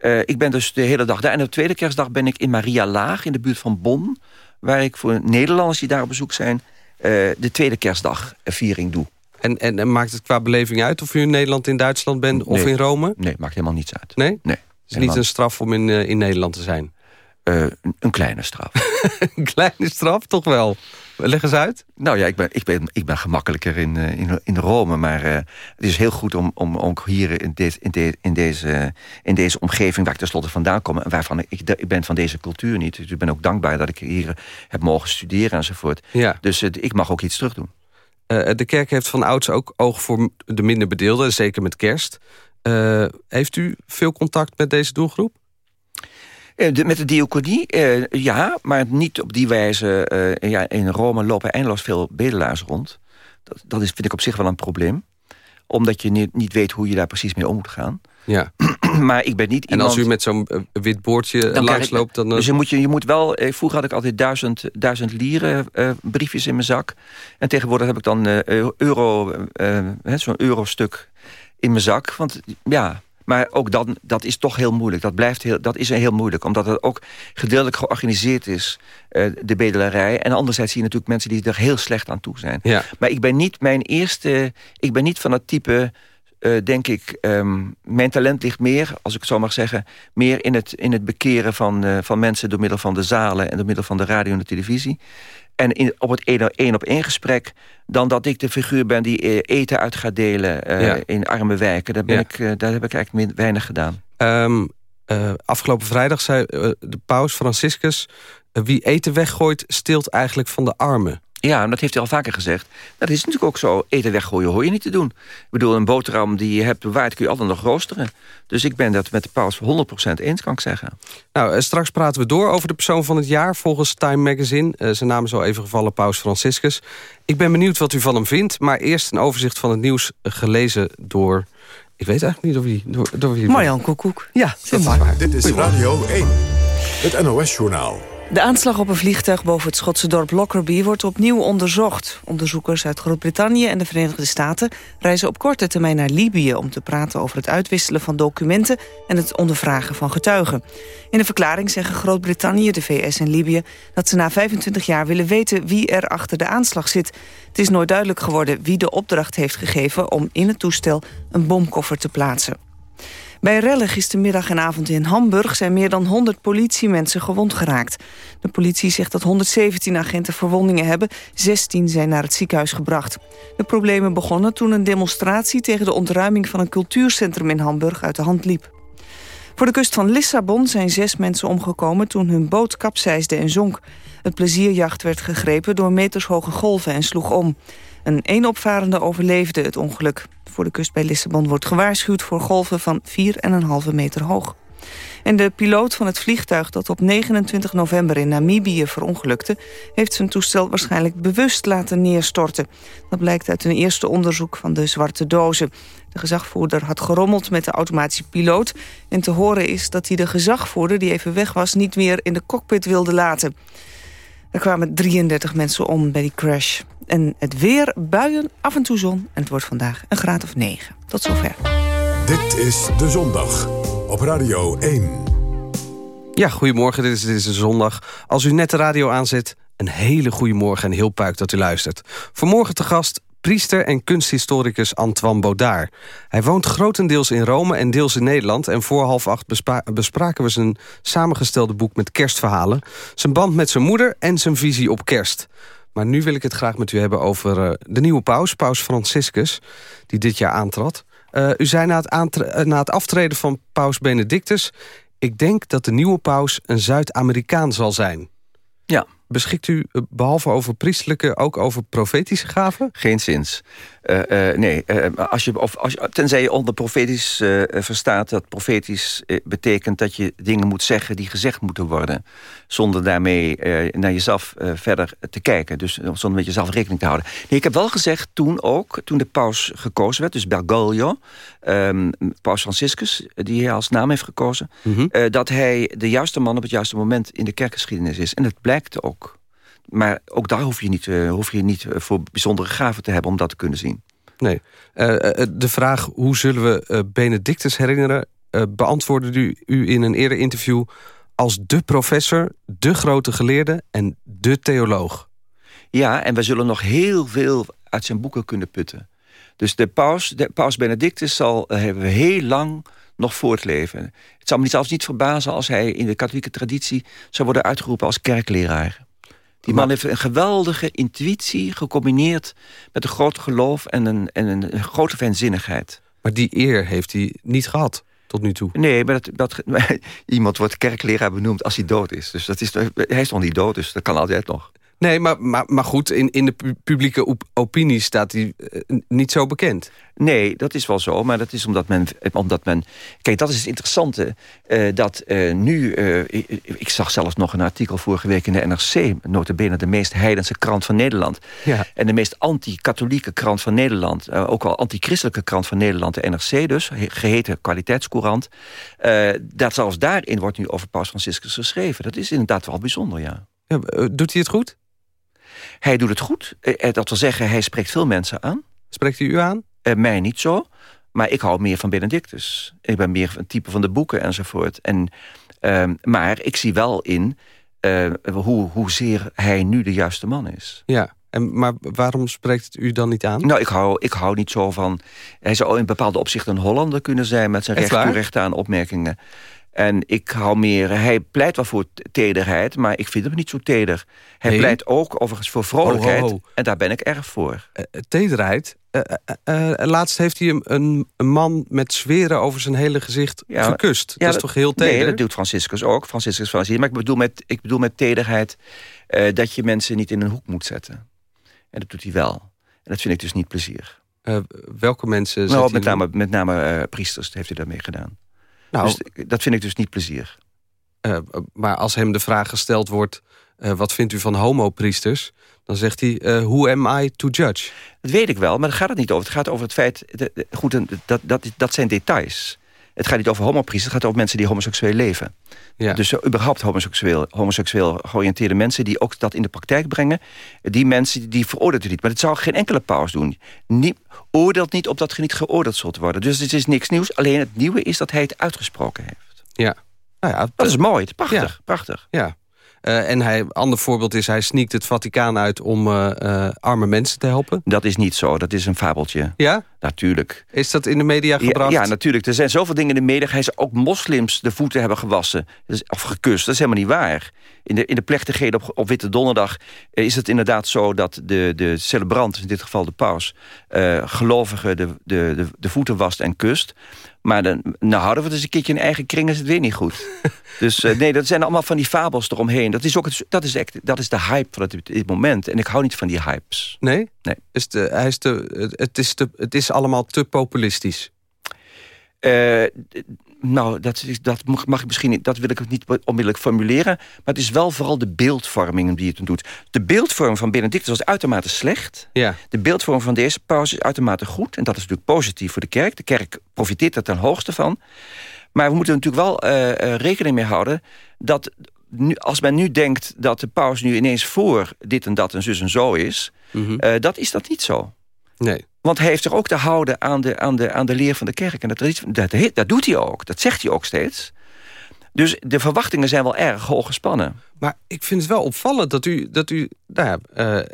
uh, ik ben dus de hele dag daar. En op de tweede kerstdag ben ik in Maria Laag, in de buurt van Bonn. Waar ik voor Nederlanders die daar op bezoek zijn... Uh, de tweede kerstdagviering doe. En, en, en, maakt het qua beleving uit of u in Nederland, in Duitsland bent of nee. in Rome? Nee, maakt helemaal niets uit. Nee? Nee. Het is niet een straf om in, in Nederland te zijn? Een, kleine straf. een kleine straf, toch wel? Leg eens uit. Nou ja, ik ben, ik ben, ik ben gemakkelijker in, uh, in, in Rome. Maar uh, het is heel goed om, om ook hier in, de, in, de, in, deze, in deze omgeving... waar ik tenslotte vandaan kom... en waarvan ik, ik ben van deze cultuur niet. Dus ik ben ook dankbaar dat ik hier heb mogen studeren enzovoort. Ja. Dus uh, ik mag ook iets terug doen. de kerk heeft van ouds ook oog voor de minder bedeelden. Zeker met kerst. heeft u veel contact met deze doelgroep? De, met de diaconie, uh, ja, maar niet op die wijze. Uh, ja, in Rome lopen eindeloos veel bedelaars rond. Dat, dat is, vind ik op zich wel een probleem. Omdat je niet, niet weet hoe je daar precies mee om moet gaan. Ja. maar ik ben niet En als u met zo'n uh, wit boordje. Dan, uh... Dus je moet, je, je moet wel... Eh, vroeger had ik altijd duizend, duizend lieren uh, briefjes in mijn zak. En tegenwoordig heb ik dan euro, zo'n eurostuk in mijn zak. Want ja, maar ook dan, dat is toch heel moeilijk. Dat, blijft heel, dat is heel moeilijk, omdat het ook gedeeltelijk georganiseerd is, uh, de bedelarij. En anderzijds zie je natuurlijk mensen die er heel slecht aan toe zijn. Ja. Maar ik ben niet mijn eerste... Ik ben niet van het type... Uh, denk ik, um, mijn talent ligt meer, als ik het zo mag zeggen... meer in het, in het bekeren van, uh, van mensen door middel van de zalen... en door middel van de radio en de televisie en in, op het één op één gesprek... dan dat ik de figuur ben die eh, eten uit gaat delen uh, ja. in arme wijken. Daar, ben Ja. ik, uh, daar heb ik eigenlijk weinig gedaan. Um, afgelopen vrijdag zei de paus Franciscus... wie eten weggooit, steelt eigenlijk van de armen. Ja, en dat heeft hij al vaker gezegd. Dat is natuurlijk ook zo. Eten weggooien hoor je niet te doen. Ik bedoel, een boterham die je hebt bewaard... kun je altijd nog roosteren. Dus ik ben dat met de paus 100% eens, kan ik zeggen. Nou, straks praten we door over de persoon van het jaar... volgens Time Magazine. Uh, zijn naam is al even gevallen, paus Franciscus. Ik ben benieuwd wat u van hem vindt. Maar eerst een overzicht van het nieuws gelezen door... Ik weet eigenlijk niet of wie... Door, door wie Marjan Koekoek. Ja, dat is waar. Dit is Radio 1, het NOS-journaal. De aanslag op een vliegtuig boven het Schotse dorp Lockerbie wordt opnieuw onderzocht. Onderzoekers uit Groot-Brittannië en de Verenigde Staten reizen op korte termijn naar Libië... om te praten over het uitwisselen van documenten en het ondervragen van getuigen. In een verklaring zeggen Groot-Brittannië, de VS en Libië... dat ze na 25 jaar willen weten wie er achter de aanslag zit. Het is nooit duidelijk geworden wie de opdracht heeft gegeven... om in het toestel een bomkoffer te plaatsen. Bij rellen gistermiddag en avond in Hamburg zijn meer dan 100 politiemensen gewond geraakt. De politie zegt dat 117 agenten verwondingen hebben, 16 zijn naar het ziekenhuis gebracht. De problemen begonnen toen een demonstratie tegen de ontruiming van een cultuurcentrum in Hamburg uit de hand liep. Voor de kust van Lissabon zijn zes mensen omgekomen toen hun boot kapseisde en zonk. Het plezierjacht werd gegrepen door metershoge golven en sloeg om. Een eenopvarende overleefde het ongeluk. Voor de kust bij Lissabon wordt gewaarschuwd voor golven van 4,5 meter hoog. En de piloot van het vliegtuig dat op 29 november in Namibië verongelukte... heeft zijn toestel waarschijnlijk bewust laten neerstorten. Dat blijkt uit een eerste onderzoek van de zwarte dozen. De gezagvoerder had gerommeld met de automatische piloot... en te horen is dat hij de gezagvoerder, die even weg was... niet meer in de cockpit wilde laten. Er kwamen 33 mensen om bij die crash. En het weer, buien, af en toe zon. En het wordt vandaag een graad of 9. Tot zover. Dit is De Zondag op Radio 1. Ja, goedemorgen. Dit is, dit is de zondag. Als u net de radio aanzet, een hele goede morgen en heel puik dat u luistert. Vanmorgen te gast priester en kunsthistoricus Antoine Baudard. Hij woont grotendeels in Rome en deels in Nederland... en voor half acht bespra bespraken we zijn samengestelde boek met kerstverhalen... zijn band met zijn moeder en zijn visie op kerst. Maar nu wil ik het graag met u hebben over uh, de nieuwe paus, paus Franciscus... die dit jaar aantrad. Uh, u zei na het, uh, na het aftreden van paus Benedictus... ik denk dat de nieuwe paus een Zuid-Amerikaan zal zijn. Ja. Beschikt u behalve over priestelijke ook over profetische gaven? Geen zins. Uh, uh, nee, uh, als je, of, als je, tenzij je onder profetisch verstaat... dat profetisch betekent dat je dingen moet zeggen die gezegd moeten worden... zonder daarmee naar jezelf verder te kijken. Dus zonder met jezelf rekening te houden. Nee, ik heb wel gezegd toen ook, toen de paus gekozen werd... dus Bergoglio, um, paus Franciscus, die hij als naam heeft gekozen... Mhm. -hmm. dat hij de juiste man op het juiste moment in de kerkgeschiedenis is. En dat blijkt ook. Maar ook daar hoef je niet, uh, hoef je niet voor bijzondere gaven te hebben om dat te kunnen zien. Nee. Uh, de vraag hoe zullen we Benedictus herinneren... beantwoordde u, u in een eerder interview als de professor, de grote geleerde en de theoloog. Ja, en we zullen nog heel veel uit zijn boeken kunnen putten. Dus de paus, de paus Benedictus zal hebben we heel lang nog voortleven. Het zou me zelfs niet verbazen als hij in de katholieke traditie... zou worden uitgeroepen als kerkleraar. Die man heeft een geweldige intuïtie gecombineerd met een groot geloof en een, en een grote fijnzinnigheid. Maar die eer heeft hij niet gehad tot nu toe. Nee, maar dat, dat, iemand wordt kerkleraar benoemd als hij dood is. Dus dat is, hij is nog niet dood, dus dat kan altijd nog. Nee, maar, maar, maar goed, in, in de publieke opinie staat hij eh, niet zo bekend. Nee, dat is wel zo, maar dat is omdat men... Omdat men kijk, dat is het interessante. Uh, dat uh, nu... Ik, ik, zag zelfs nog een artikel vorige week in de NRC... notabene de meest heidense krant van Nederland. Ja. En de meest anti-katholieke krant van Nederland. ook wel anti-christelijke krant van Nederland. De NRC dus, geheten kwaliteitscourant. dat zelfs daarin wordt nu over Paus Franciscus geschreven. Dat is inderdaad wel bijzonder, ja. ja doet hij het goed? Hij doet het goed. Dat wil zeggen, hij spreekt veel mensen aan. Spreekt hij u aan? Uh, mij niet zo. Maar ik hou meer van Benedictus. Ik ben meer van het type van de boeken enzovoort. En, uh, maar ik zie wel in uh, hoe, hoezeer hij nu de juiste man is. Ja, en, maar waarom spreekt het u dan niet aan? Nou, ik hou, ik hou niet zo van... Hij zou in bepaalde opzichten een Hollander kunnen zijn... met zijn recht recht aan opmerkingen. En ik hou meer... Hij pleit wel voor tederheid, maar ik vind hem niet zo teder. Hij pleit ook overigens voor vrolijkheid. En daar ben ik erg voor. Uh, tederheid? Uh, laatst heeft hij een, een, man met zweren over zijn hele gezicht gekust. dat is toch heel teder? Nee, dat doet Franciscus ook. Franciscus van Maar ik bedoel met, ik bedoel met tederheid... dat je mensen niet in een hoek moet zetten. En dat doet hij wel. En dat vind ik dus niet plezier. welke mensen... Nou, met name, met name priesters heeft hij daarmee gedaan. Nou, dus, dat vind ik dus niet plezier. Uh, maar als hem de vraag gesteld wordt... Uh, wat vindt u van homopriesters? Dan zegt hij, uh, who am I to judge? Dat weet ik wel, maar daar gaat het niet over. Het gaat over het feit... De, goed, dat, dat, dat zijn details. Het gaat niet over homopriesters, het gaat over mensen die homoseksueel leven. Ja. Dus überhaupt homoseksueel, homoseksueel georiënteerde mensen... die ook dat in de praktijk brengen. Die mensen, die veroordeelt u niet. Maar dat zou geen enkele paus doen. Nie, oordeelt niet op dat je niet geoordeeld zult worden. Dus het is niks nieuws. Alleen het nieuwe is dat hij het uitgesproken heeft. Ja. Nou ja, dat is mooi. Prachtig. prachtig. Ja. Uh, en hij, ander voorbeeld is, hij sneakt het Vaticaan uit om uh, uh, arme mensen te helpen. Dat is niet zo, dat is een fabeltje. Ja? Natuurlijk. Is dat in de media gebracht? Ja, ja, natuurlijk. Er zijn zoveel dingen in de media. Hij zou ook moslims de voeten hebben gewassen. Of gekust, dat is helemaal niet waar. In de, in de plechtigheden op, op Witte Donderdag is het inderdaad zo... dat de, de celebrant, in dit geval de paus... gelovigen de, de, de, de voeten wast en kust. Maar dan nou, houden we het eens een keertje in eigen kring... is het weer niet goed. dus uh, nee, dat zijn allemaal van die fabels eromheen. Dat is, ook het, dat is, echt, dat is de hype van het, dit moment. En ik hou niet van die hypes. Nee? Nee. Is de, hij is de, het, is het is allemaal te populistisch. Uh, nou, dat, dat, mag ik misschien niet, dat wil ik niet onmiddellijk formuleren. Maar het is wel vooral de beeldvorming die het doet. De beeldvorm van Benedictus was uitermate slecht. Ja. De beeldvorm van deze paus is uitermate goed. En dat is natuurlijk positief voor de kerk. De kerk profiteert er ten hoogste van. Maar we moeten er natuurlijk wel uh, rekening mee houden... dat nu, als men nu denkt dat de paus nu ineens voor dit en dat en zus en zo is... Mm dat is dat niet zo. Nee. Want hij heeft zich ook te houden aan de, aan de, aan de leer van de kerk. En dat, dat, dat doet hij ook. Dat zegt hij ook steeds. Dus de verwachtingen zijn wel erg hoog gespannen. Maar ik vind het wel opvallend dat u, dat u nou ja,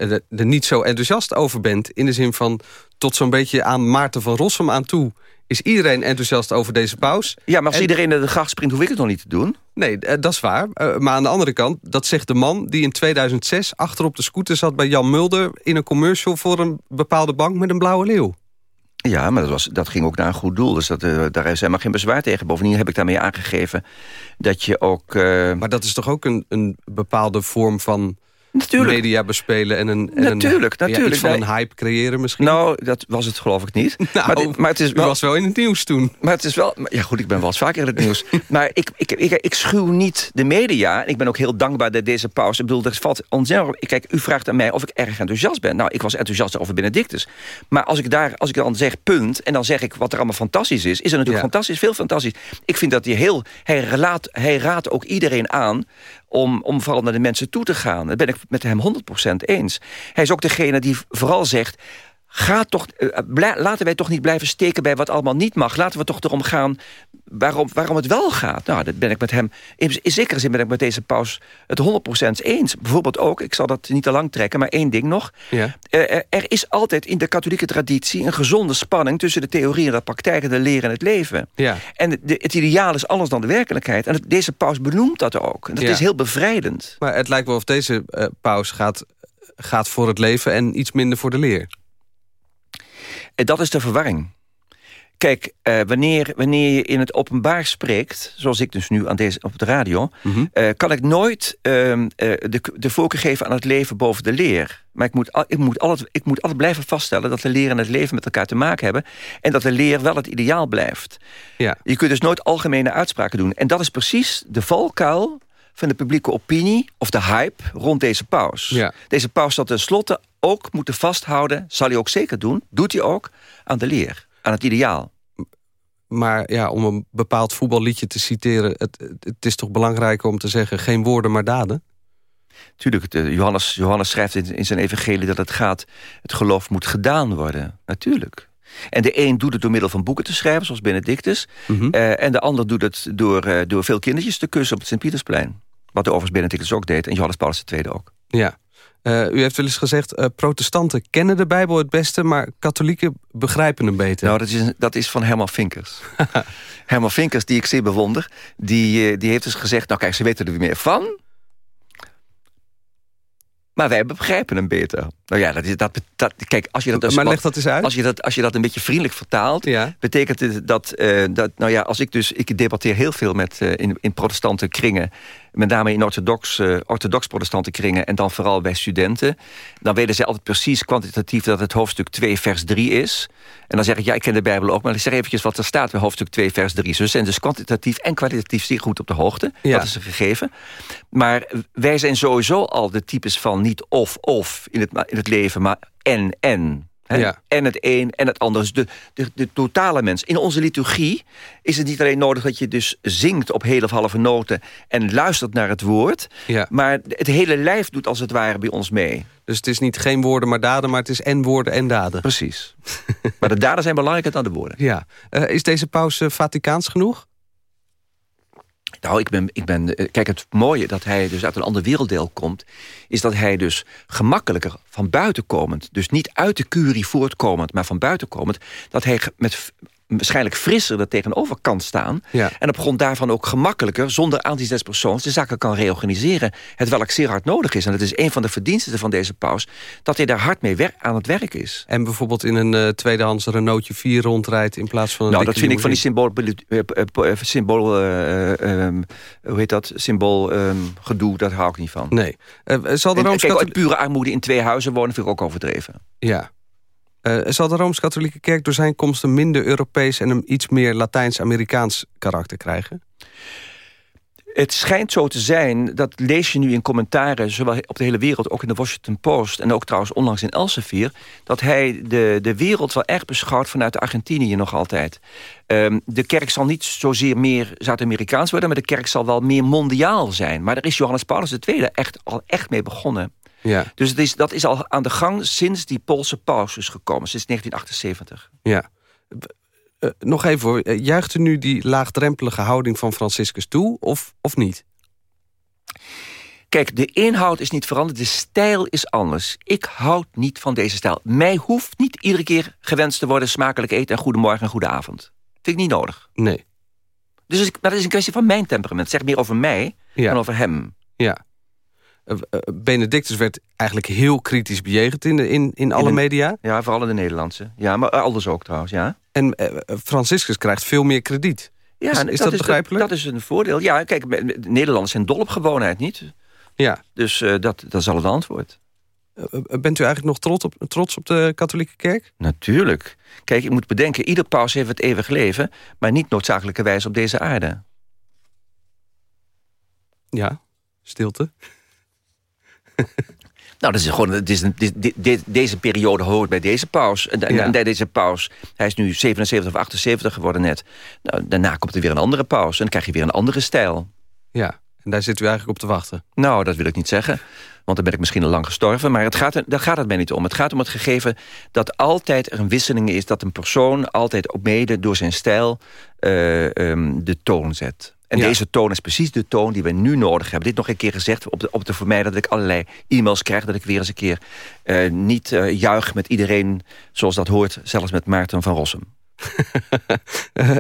uh, er niet zo enthousiast over bent. In de zin van tot zo'n beetje aan Maarten van Rossum aan toe is iedereen enthousiast over deze paus. Ja, maar als iedereen de gracht springt, hoef ik het nog niet te doen. Nee, eh, dat is waar. Eh, maar aan de andere kant, dat zegt de man die in 2006... achterop de scooter zat bij Jan Mulder... in een commercial voor een bepaalde bank met een blauwe leeuw. Ja, maar dat, was, dat ging ook naar een goed doel. Dus dat, uh, daar is helemaal geen bezwaar tegen. Bovendien heb ik daarmee aangegeven dat je ook... Maar dat is toch ook een, een bepaalde vorm van natuurlijk. media bespelen en een, en natuurlijk, een, natuurlijk. Ja, van een hype creëren misschien? Nou, dat was het geloof ik niet. Nou, maar, maar het is wel, was wel in het nieuws toen. Maar het is wel... Ja goed, ik ben wel eens vaker in het nieuws. maar ik, ik, ik, ik, schuw niet de media. Ik ben ook heel dankbaar dat deze pauze... Ik bedoel, er valt ontzettend... Kijk, u vraagt aan mij of ik erg enthousiast ben. Nou, ik was enthousiast over Benedictus. Maar als ik, daar, als ik dan zeg punt... en dan zeg ik wat er allemaal fantastisch is... is er natuurlijk fantastisch, veel fantastisch. Ik vind dat hij heel... Hij, relaat, hij raadt ook iedereen aan om, vooral naar de mensen toe te gaan. Dat ben ik met hem 100% eens. Hij is ook degene die vooral zegt... Ga toch, uh, laten wij toch niet blijven steken bij wat allemaal niet mag. Laten we toch erom gaan waarom, waarom het wel gaat. Nou, dat ben ik met hem... In, zekere zin ben ik met deze paus het 100% eens. Bijvoorbeeld ook, ik zal dat niet te lang trekken... maar één ding nog. Ja. Uh, er is altijd in de katholieke traditie... een gezonde spanning tussen de theorie en de praktijk... en de leren en het leven. Ja. En de, het ideaal is anders dan de werkelijkheid. En deze paus benoemt dat ook. En dat is heel bevrijdend. Maar het lijkt wel of deze uh, paus gaat, gaat voor het leven... en iets minder voor de leer. En dat is de verwarring. Kijk, uh, wanneer, wanneer je in het openbaar spreekt... zoals ik dus nu aan deze, op de radio... Mhm. uh, kan ik nooit uh, de, de voorkeur geven aan het leven boven de leer. Maar ik moet, ik, moet altijd, ik moet altijd blijven vaststellen... dat de leer en het leven met elkaar te maken hebben... en dat de leer wel het ideaal blijft. Ja. Je kunt dus nooit algemene uitspraken doen. En dat is precies de valkuil van de publieke opinie... of de hype rond deze paus. Ja. Deze paus zal tenslotte ook moeten vasthouden... zal hij ook zeker doen, doet hij ook, aan de leer aan het ideaal. Maar ja, om een bepaald voetballiedje te citeren... het, het is toch belangrijker om te zeggen... geen woorden, maar daden? Tuurlijk, Johannes, Johannes schrijft in, in, zijn evangelie dat het gaat... het geloof moet gedaan worden, natuurlijk. En de een doet het door middel van boeken te schrijven, zoals Benedictus... Mm -hmm. uh, en de ander doet het door, uh, door veel kindertjes te kussen op het Sint-Pietersplein. Wat de overigens Benedictus ook deed en Johannes Paulus II ook. Ja, uh, u heeft wel eens gezegd, uh, protestanten kennen de Bijbel het beste... maar katholieken begrijpen hem beter. Nou, dat is, dat is van Herman Vinkers. Herman Vinkers, die ik zeer bewonder... Die, uh, die heeft dus gezegd, nou kijk, ze weten er meer van... Maar wij begrijpen hem beter. Nou ja, dat is, dat, dat, kijk, als je dat dus, maar leg dat eens uit. Als je dat, als je dat een beetje vriendelijk vertaalt... Ja. betekent het dat, uh, dat... Nou ja, als ik dus... Ik debatteer heel veel met, uh, in, in protestante kringen... met name in orthodox, uh, orthodox protestante kringen... en dan vooral bij studenten... dan weten zij altijd precies kwantitatief... dat het hoofdstuk 2 vers 3 is. En dan zeg ik, ja, ik ken de Bijbel ook... maar ik zeg eventjes wat er staat bij hoofdstuk 2 vers 3. Ze zijn dus kwantitatief en kwalitatief zeer goed op de hoogte. Ja. Dat is een gegeven. Maar wij zijn sowieso al de types van niet of-of in het, in het leven... maar en-en. Ja. En het een en het ander. Dus de, de, de totale mens. In onze liturgie is het niet alleen nodig dat je dus zingt op hele of halve noten... en luistert naar het woord. Ja. Maar het hele lijf doet als het ware bij ons mee. Dus het is niet geen woorden maar daden, maar het is en woorden en daden. Precies. maar de daden zijn belangrijker dan de woorden. Ja. Uh, is deze paus uh, Vaticaans genoeg? Nou, ik ben, ik ben, kijk, het mooie dat hij dus uit een ander werelddeel komt... is dat hij dus gemakkelijker van buiten komend... dus niet uit de curie voortkomend, maar van buiten komend... dat hij met waarschijnlijk frisser er tegenover kan staan... Ja. en op grond daarvan ook gemakkelijker... zonder aanzien des persoons de zaken kan reorganiseren. Het welk zeer hard nodig is. En het is een van de verdiensten van deze paus... dat hij daar hard mee aan het werk is. En bijvoorbeeld in een uh, tweedehands Renaultje 4 rondrijdt... in plaats van een Nou, dat vind ik van die symbool. symbool... Uh, symbool uh, hoe heet dat? Symbool um, gedoe, daar hou ik niet van. Nee. zal de en, Rooms kijk, pure armoede in twee huizen wonen vind ik ook overdreven. Ja. Uh, zal de Rooms-Katholieke Kerk door zijn komst een minder Europees... en een iets meer Latijns-Amerikaans karakter krijgen? Het schijnt zo te zijn, dat lees je nu in commentaren... zowel op de hele wereld, ook in de Washington Post... en ook trouwens onlangs in Elsevier... dat hij de, de wereld wel erg beschouwt vanuit Argentinië nog altijd. Um, de kerk zal niet zozeer meer Zuid-Amerikaans worden... maar de kerk zal wel meer mondiaal zijn. Maar daar is Johannes Paulus II echt, al echt mee begonnen. Ja. Dus het is, dat is al aan de gang sinds die Poolse paus is gekomen, sinds 1978. Ja. Uh, nog even hoor, uh, juicht u nu die laagdrempelige houding van Franciscus toe of, of niet? Kijk, de inhoud is niet veranderd, de stijl is anders. Ik houd niet van deze stijl. Mij hoeft niet iedere keer gewenst te worden... smakelijk eten en goedemorgen en goede avond. Vind ik niet nodig. Nee. Dus dat is een kwestie van mijn temperament. Zeg meer over mij ja. dan over hem. Ja. Uh, Benedictus werd eigenlijk heel kritisch bejegend in, de, in, in alle in de, media. Ja, vooral in de Nederlandse. Ja, maar anders ook trouwens, ja. En Franciscus krijgt veel meer krediet. Ja, is, is dat, begrijpelijk? Dat, dat, is een voordeel. Ja, kijk, Nederlanders zijn dol op gewoonheid, niet? Ja. Dus uh, dat, dat is al het antwoord. bent u eigenlijk nog trots op, trots op de katholieke kerk? Natuurlijk. Kijk, je moet bedenken, ieder paus heeft het eeuwig leven... maar niet noodzakelijkerwijs op deze aarde. Ja, stilte. Nou, dat is gewoon, het is een, dit, dit, deze periode hoort bij deze paus. En, Ja. en bij deze paus, hij is nu 77 of 78 geworden net. Nou, daarna komt er weer een andere paus. En dan krijg je weer een andere stijl. Ja, en daar zit u eigenlijk op te wachten. Nou, dat wil ik niet zeggen. Want dan ben ik misschien al lang gestorven. Maar het gaat daar gaat het mij niet om. Het gaat om het gegeven dat altijd er een wisseling is... dat een persoon altijd ook mede door zijn stijl uh, um, de toon zet. En Ja. deze toon is precies de toon die we nu nodig hebben. Dit nog een keer gezegd op, de, op te vermijden dat ik allerlei e-mails krijg... dat ik weer eens een keer uh, niet uh, juich met iedereen zoals dat hoort. Zelfs met Maarten van Rossum. Uh,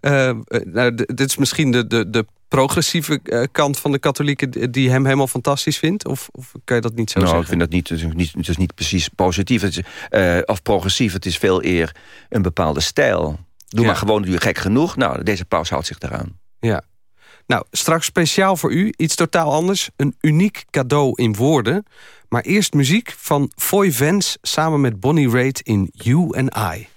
uh, nou, dit is misschien de, de, de progressieve kant van de katholieken... die hem helemaal fantastisch vindt? Of, of kan je dat niet zo nou, zeggen? ik vind dat niet, het is niet, het is niet precies positief. Het is, of progressief, het is veel eer een bepaalde stijl. Doe maar gewoon, gek genoeg. Nou, deze paus houdt zich eraan. Ja. Nou, straks speciaal voor u, iets totaal anders. Een uniek cadeau in woorden. Maar eerst muziek van Foy Vance samen met Bonnie Raitt in You and I.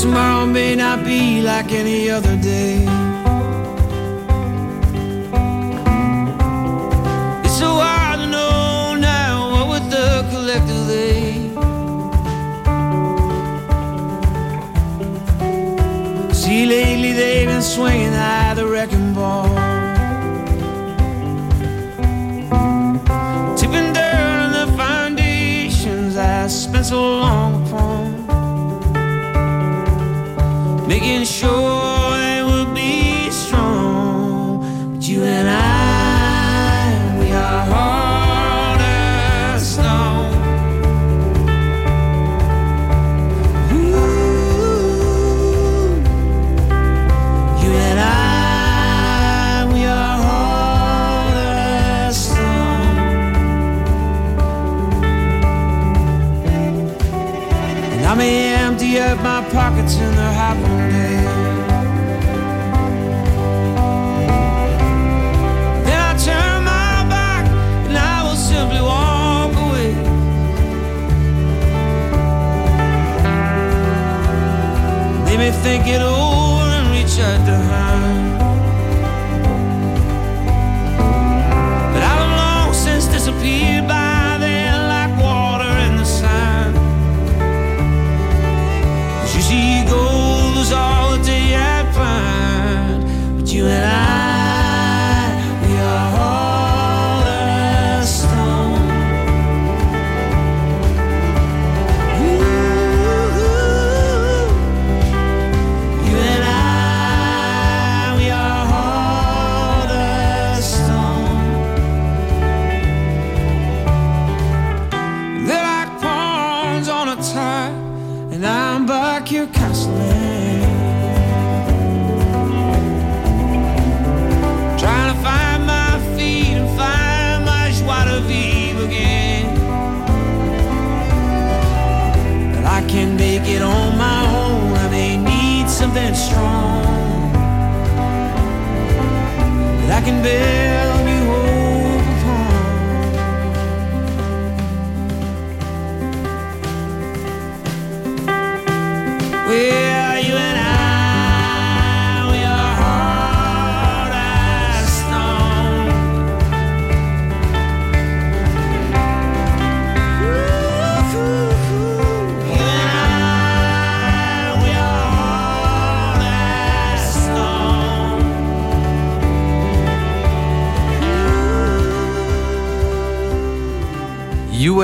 tomorrow may not be like any other day.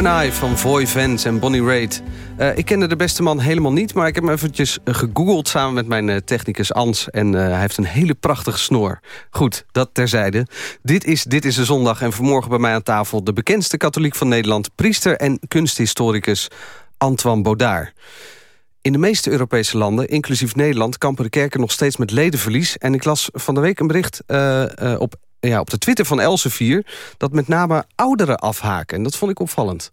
Van Voy Vance en Bonnie Raitt. Eh, ik kende de beste man helemaal niet, maar ik heb hem eventjes eh, gegoogeld... samen met mijn eh, technicus Ans en hij heeft een hele prachtige snor. Goed, dat terzijde. Dit is Dit is de Zondag en vanmorgen bij mij aan tafel... de bekendste katholiek van Nederland, priester en kunsthistoricus Antoine Baudard. In de meeste Europese landen, inclusief Nederland... kampen de kerken nog steeds met ledenverlies. En ik las van de week een bericht op ja, op de Twitter van Elsevier... dat met name ouderen afhaken. En dat vond ik opvallend.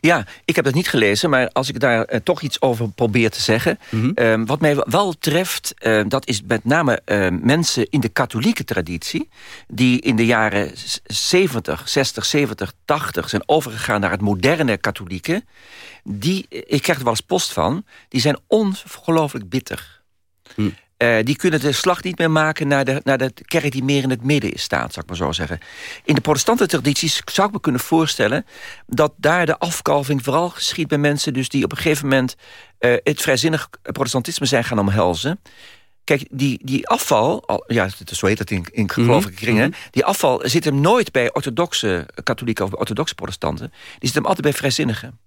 Ja, ik heb dat niet gelezen, maar als ik daar uh, toch iets over probeer te zeggen... Mhm. uh, wat mij wel treft, uh, dat is met name mensen in de katholieke traditie... die in de jaren 70, 60, 70, 80 zijn overgegaan naar het moderne katholieke... die, ik krijg er wel eens post van, die zijn ongelooflijk bitter... Hm. Uh, die kunnen de slag niet meer maken naar de, naar de kerk die meer in het midden is staat, zou ik maar zo zeggen. In de protestante tradities zou ik me kunnen voorstellen dat daar de afkalving vooral geschiet bij mensen dus die op een gegeven moment uh, het vrijzinnig protestantisme zijn gaan omhelzen. Kijk, die, die afval, al, ja, zo heet het in, in gelovige Mhm, kringen... mhm. die afval zit hem nooit bij orthodoxe katholieken... of orthodoxe protestanten. Die zit hem altijd bij vrijzinnigen.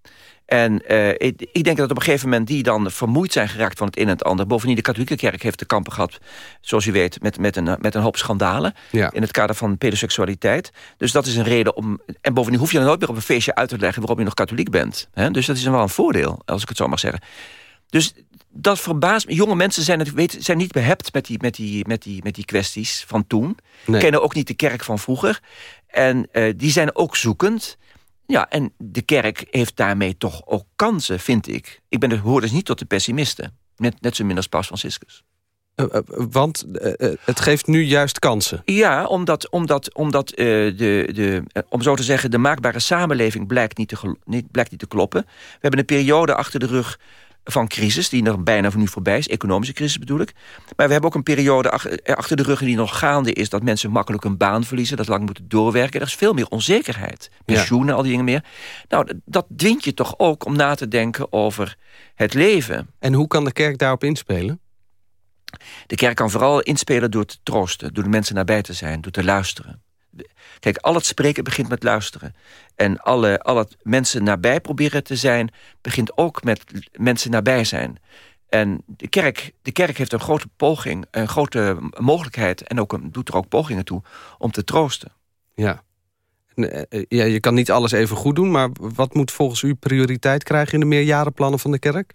En eh, ik, ik denk dat op een gegeven moment die dan vermoeid zijn geraakt van het een en het ander. Bovendien, de katholieke kerk heeft te kampen gehad, zoals u weet, met, met, een, met een hoop schandalen. Ja. In het kader van pedoseksualiteit. Dus dat is een reden om. En bovendien hoef je dan nooit meer op een feestje uit te leggen waarom je nog katholiek bent. Dus dat is dan wel een voordeel, als ik het zo mag zeggen. Dus dat verbaast me. Jonge mensen zijn, het, weet, zijn niet behept met die, met, die, met, die, met die kwesties van toen. Nee. Kennen ook niet de kerk van vroeger. En eh, die zijn ook zoekend. Ja, en de kerk heeft daarmee toch ook kansen, vind ik. Ik ben, hoor dus niet tot de pessimisten. Net, net zo min als Paus Franciscus. Eh, want het geeft nu juist kansen. Ja, omdat, omdat, omdat de, de, om zo te zeggen, de maakbare samenleving blijkt niet, te niet, blijkt niet te kloppen. We hebben een periode achter de rug van crisis, die er bijna nu voorbij is. Economische crisis bedoel ik. Maar we hebben ook een periode eh, achter de rug die nog gaande is... dat mensen makkelijk een baan verliezen, dat lang moeten doorwerken. Er is veel meer onzekerheid. Pensioenen, al die dingen meer. Nou, dat dwingt je toch ook om na te denken over het leven. En hoe kan de kerk daarop inspelen? De kerk kan vooral inspelen door te troosten, door de mensen nabij te zijn, door te luisteren. Kijk, al het spreken begint met luisteren. En alle, al het mensen nabij proberen te zijn, begint ook met mensen nabij zijn. En de kerk, de kerk heeft een grote poging, een grote mogelijkheid... en ook een, doet er ook pogingen toe om te troosten. Ja. Eh, ja. Je kan niet alles even goed doen, maar wat moet volgens u prioriteit krijgen... in de meerjarenplannen van de kerk?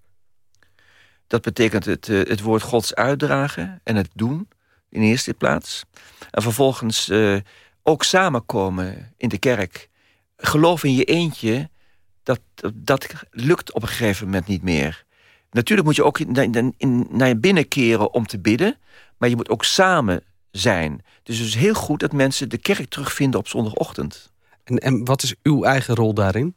Dat betekent het, eh, het woord Gods uitdragen en het doen in eerste plaats. En vervolgens eh, ook samenkomen in de kerk. Geloof in je eentje, dat, dat lukt op een gegeven moment niet meer. Natuurlijk moet je ook naar binnen keren om te bidden... maar je moet ook samen zijn. Dus het is heel goed dat mensen de kerk terugvinden op zondagochtend. En, en wat is uw eigen rol daarin?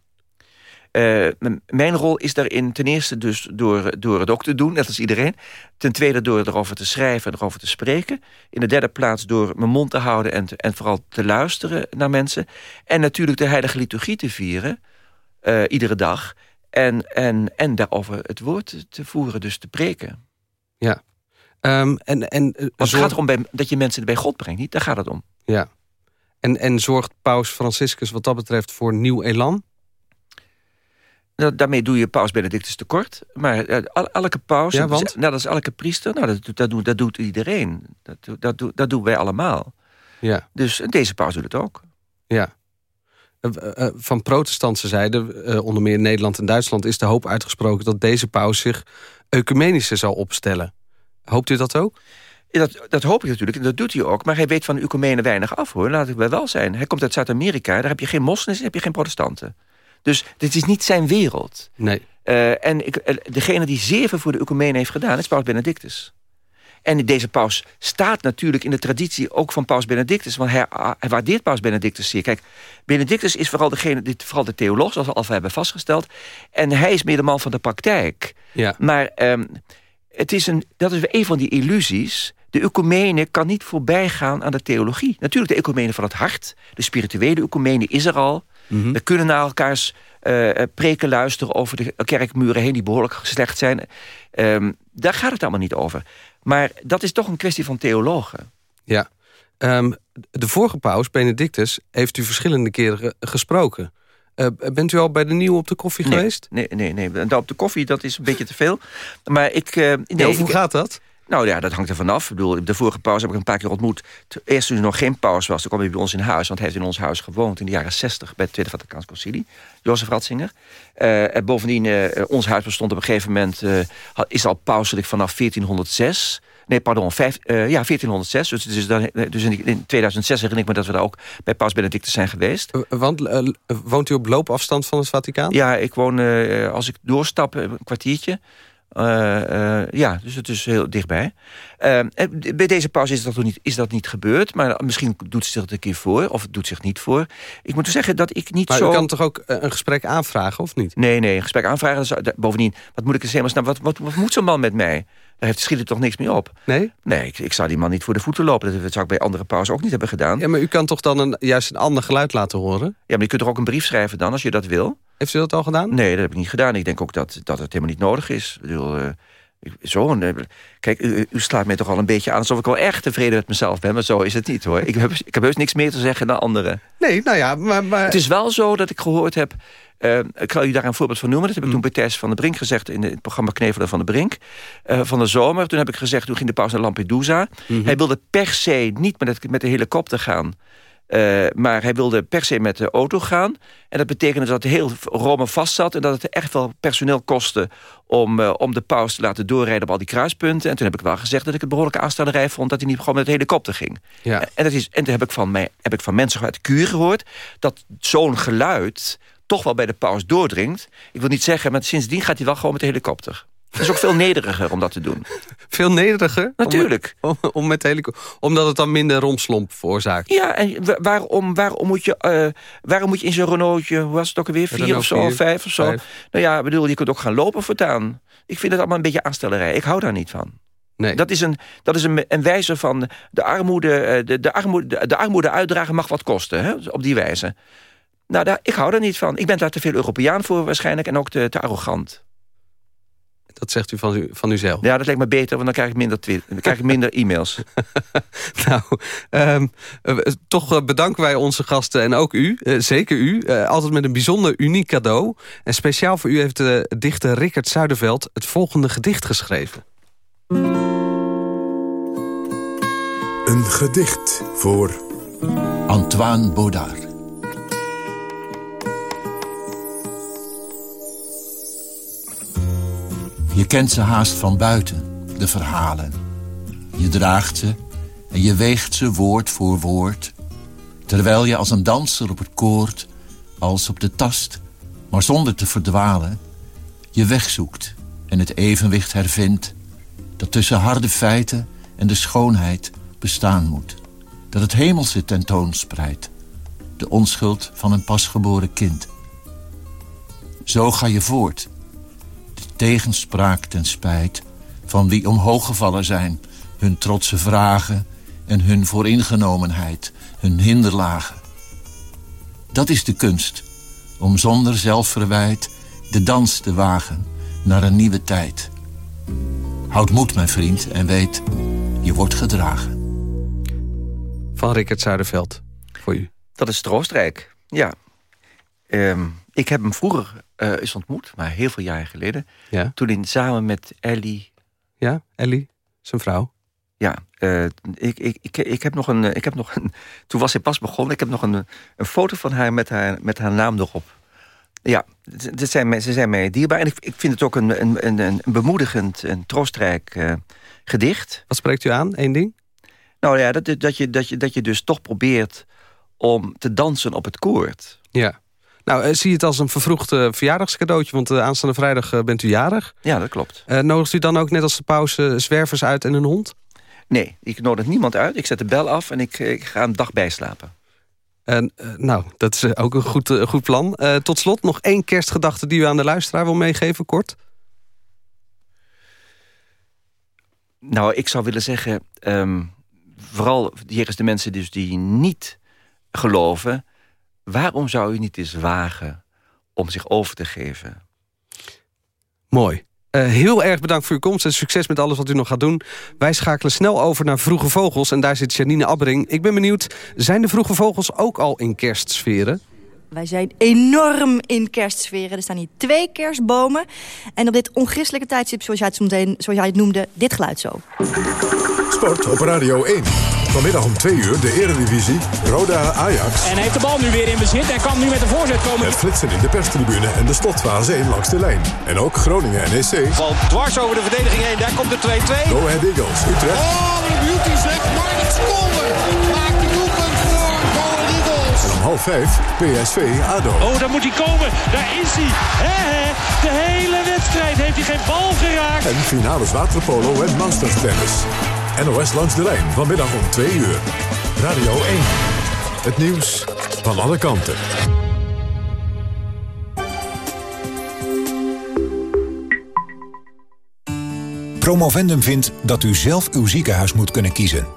Eh, mijn rol is daarin ten eerste dus door, door het ook te doen, net als iedereen. Ten tweede door erover te schrijven en erover te spreken. In de derde plaats door mijn mond te houden en, te- en vooral te luisteren naar mensen. En natuurlijk de heilige liturgie te vieren, eh, iedere dag. En, en, en daarover het woord te- voeren, dus te preken. Ja. Ehm, en, en, eh, Want het zorg- gaat erom bij, dat je mensen bij God brengt, niet? Daar gaat het om. Ja. En, en zorgt paus Franciscus wat dat betreft voor nieuw elan? Nou, daarmee doe je paus Benedictus tekort. Maar eh, el- elke paus, Ja, want? nou, dat is elke priester, nou, dat, doet- dat, doet, dat doet iedereen. Dat, dat, dat doen wij allemaal. Ja. Dus deze paus doet het ook. Ja. Eh, eh, Van protestantse zijde, onder meer in Nederland en Duitsland... is de hoop uitgesproken dat deze paus zich ecumenische zal opstellen. Hoopt u dat ook? Dat, dat hoop ik natuurlijk, en dat doet hij ook. Maar hij weet van de Ecumenen weinig af, hoor. Laat ik wel wel zijn. Hij komt uit Zuid-Amerika, daar heb je geen moslims... heb je geen protestanten. Dus dit is niet zijn wereld. Nee. Eh, en ik, eh, degene die zeer veel voor de Ecumenen heeft gedaan... is paus Benedictus. En deze paus staat natuurlijk in de traditie ook van paus Benedictus. Want hij, ah, hij waardeert paus Benedictus zeer. Kijk, Benedictus is vooral, degene, vooral de theoloog, zoals we al hebben vastgesteld. En hij is meer de man van de praktijk. Ja. Maar ehm, het is een, dat is een van die illusies. De ecumene kan niet voorbij gaan aan de theologie. Natuurlijk de ecumene van het hart. De spirituele ecumene is er al. We kunnen naar elkaars eh, preken luisteren over de kerkmuren heen... die behoorlijk slecht zijn. Ehm, daar gaat het allemaal niet over. Maar dat is toch een kwestie van theologen. Ja. Ehm, de vorige paus, Benedictus, heeft u verschillende keren ge- gesproken. Eh, bent u al bij de nieuwe op de koffie Nee, geweest? Nee, nee, nee. Op de koffie, dat is een beetje te veel. Maar ik... eh, nee, hoe ik- gaat dat? Nou ja, dat hangt er vanaf. Ik bedoel, de vorige paus heb ik een paar keer ontmoet. Eerst toen er nog geen paus was, toen kwam hij bij ons in huis. Want hij heeft in ons huis gewoond in de jaren 60 bij het Tweede Vaticaans Concilie. Jozef Ratzinger. Eh, en bovendien, eh, ons huis bestond op een gegeven moment... eh, is al pauselijk vanaf 1406. Nee, pardon, vijf, ja, 1406. Dus, dus, dan, dus in, in 2006 herinner ik me dat we daar ook bij paus Benedictus zijn geweest. Want woont u op loopafstand van het Vaticaan? Ja, ik woon, als ik doorstap, een kwartiertje. Eh, eh, ja, dus het is heel dichtbij. En bij deze pauze is dat, nog niet, is dat niet gebeurd. Maar misschien doet het zich het een keer voor. Of het doet zich niet voor. Ik moet zeggen dat ik niet Maar zo... u kan toch ook een gesprek aanvragen, of niet? Nee, nee, een gesprek aanvragen. is- bovendien, wat moet ik eens helemaal. Wat, wat, wat moet zo'n man met mij? Daar heeft, schiet er toch niks mee op? Nee? Nee, ik, ik zou die man niet voor de voeten lopen. Dat zou ik bij andere pauzen ook niet hebben gedaan. Ja, maar u kan toch dan een, juist een ander geluid laten horen? Ja, maar je kunt toch ook een brief schrijven dan, als je dat wil? Heeft u dat al gedaan? Nee, dat heb ik niet gedaan. Ik denk ook dat, dat het helemaal niet nodig is. Ik bedoel, eh, zo, een- kijk, u, u slaat mij toch al een beetje aan... alsof ik wel echt tevreden met mezelf ben. Maar zo is het niet, hoor. Ik heb, ik heb heus niks meer te zeggen dan anderen. Nee, nou ja, maar... maar... Het is wel zo dat ik gehoord heb... eh, ik zal u daar een voorbeeld van noemen. Dat heb ik toen bij Thijs van der Brink gezegd... in het programma Knevelen van de Brink. eh, van de zomer. Toen heb ik gezegd, toen ging de paus naar Lampedusa. Hij wilde per se niet met, het, met de helikopter gaan... Eh, maar hij wilde per se met de auto gaan. En dat betekende dat heel Rome vast zat... en dat het echt veel personeel kostte... om, eh, om de paus te laten doorrijden op al die kruispunten. En toen heb ik wel gezegd dat ik het behoorlijke aanstellerij vond... dat hij niet gewoon met de helikopter ging. Ja. En, dat is, en toen heb ik, van mij, heb ik van mensen uit Kuur gehoord... dat zo'n geluid toch wel bij de paus doordringt. Ik wil niet zeggen, maar sindsdien gaat hij wel gewoon met de helikopter. Het is ook veel nederiger om dat te doen. Veel nederiger? Natuurlijk. Om, om, om met helico- omdat het dan minder romslomp veroorzaakt. Ja, en wa- waarom, waarom, moet je, eh, waarom moet je in zo'n Renaultje, hoe was het ook alweer, vier Renault of zo, vier, vijf of zo? vijf. Nou ja, ik bedoel, je kunt ook gaan lopen voortaan. Ik vind het allemaal een beetje aanstellerij. Ik hou daar niet van. Nee. Dat is, een, dat is een, een wijze van de armoede, eh, de, de, armoede, de, de armoede uitdragen mag wat kosten, hè? op die wijze. Nou, daar, ik hou daar niet van. Ik ben daar te veel Europeaan voor waarschijnlijk en ook te, te arrogant. Dat zegt u van, u van uzelf. Ja, dat lijkt me beter, want dan krijg ik minder, dan krijg ik minder e-mails. Nou, ehm, eh, toch eh, bedanken wij onze gasten en ook u, eh, zeker u, eh, altijd met een bijzonder uniek cadeau. En speciaal voor u heeft de dichter Rickert Zuiderveld het volgende gedicht geschreven. Een gedicht voor Antoine Baudard. Je kent ze haast van buiten, de verhalen. Je draagt ze en je weegt ze woord voor woord. Terwijl je als een danser op het koord, als op de tast, maar zonder te verdwalen, je weg zoekt en het evenwicht hervindt dat tussen harde feiten en de schoonheid bestaan moet. Dat het hemelse tentoonspreidt, de onschuld van een pasgeboren kind. Zo ga je voort, tegenspraak ten spijt van wie omhooggevallen zijn, hun trotse vragen en hun vooringenomenheid, hun hinderlagen. Dat is de kunst, om zonder zelfverwijt de dans te wagen naar een nieuwe tijd. Houd moed, mijn vriend, en weet, je wordt gedragen. Van Rickert Zuiderveld, voor u. Dat is troostrijk, ja. Ehm, ik heb hem vroeger eh, eens ontmoet, maar heel veel jaren geleden. Ja. Toen in, samen met Ellie... Ja, Ellie, zijn vrouw. Ja, eh, ik, ik, ik, ik heb nog een... Ik heb nog een toen was hij pas begonnen. Ik heb nog een, een foto van haar met haar, met haar naam erop. Ja, dit zijn, ze zijn mij dierbaar. En ik, ik vind het ook een, een, een, een bemoedigend en troostrijk eh, gedicht. Wat spreekt u aan, één ding? Nou ja, dat, dat, je, dat, je, dat je dus toch probeert om te dansen op het koord. Ja. Nou, eh, zie je het als een vervroegd verjaardagscadeautje... want eh, aanstaande vrijdag eh, bent u jarig. Ja, dat klopt. Nodigt u dan ook net als de pauze zwervers uit en een hond? Nee, ik nodig niemand uit. Ik zet de bel af en ik, ik ga een dag bijslapen. En, nou, dat is ook een goed, goed plan. Tot slot nog één kerstgedachte die u aan de luisteraar wil meegeven, kort. Nou, ik zou willen zeggen... ehm, vooral hier is de mensen dus die niet geloven... waarom zou u niet eens wagen om zich over te geven? Mooi. Eh, heel erg bedankt voor uw komst en succes met alles wat u nog gaat doen. Wij schakelen snel over naar Vroege Vogels en daar zit Janine Abbering. Ik ben benieuwd, zijn de Vroege Vogels ook al in kerstsferen? Wij zijn enorm in kerstsferen. Er staan hier twee kerstbomen. En op dit onchristelijke tijdstip, zoals jij het, zo meteen, zoals jij het noemde, dit geluid zo. Sport op Radio 1. Vanmiddag om 2 uur de Eredivisie. Roda Ajax. En heeft de bal nu weer in bezit en kan nu met de voorzet komen. Het flitsen in de perstribune en de slotfase 1 langs de lijn. En ook Groningen NEC. Bal dwars over de verdediging heen. Daar komt de 2-2. Go Ahead Eagles Utrecht. Oh, een beauty zeg. Marnix Kolder maakt de doelpunt voor Go Ahead Eagles. En om half 5 PSV ADO. Oh, daar moet hij komen. Daar is hij. He, he. De hele wedstrijd heeft hij geen bal geraakt. En finales waterpolo en masters tennis. NOS langs de lijn vanmiddag om 2 uur. Radio 1. Het nieuws van alle kanten. Promovendum vindt dat u zelf uw ziekenhuis moet kunnen kiezen.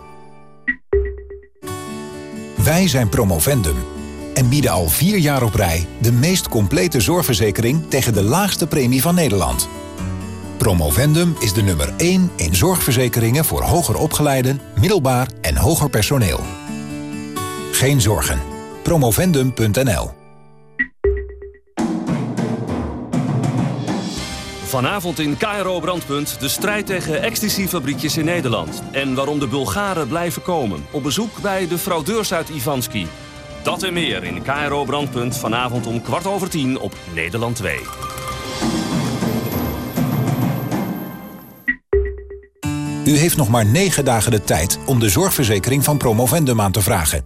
Wij zijn Promovendum en bieden al vier jaar op rij... de meest complete zorgverzekering tegen de laagste premie van Nederland. Promovendum is de nummer 1 in zorgverzekeringen voor hoger opgeleiden, middelbaar en hoger personeel. Geen zorgen. Promovendum.nl Vanavond in KRO Brandpunt de strijd tegen ecstasy-fabriekjes in Nederland. En waarom de Bulgaren blijven komen. Op bezoek bij de fraudeurs uit Ivanski. Dat en meer in KRO Brandpunt vanavond om kwart over tien op Nederland 2. U heeft nog maar 9 dagen de tijd om de zorgverzekering van Promovendum aan te vragen.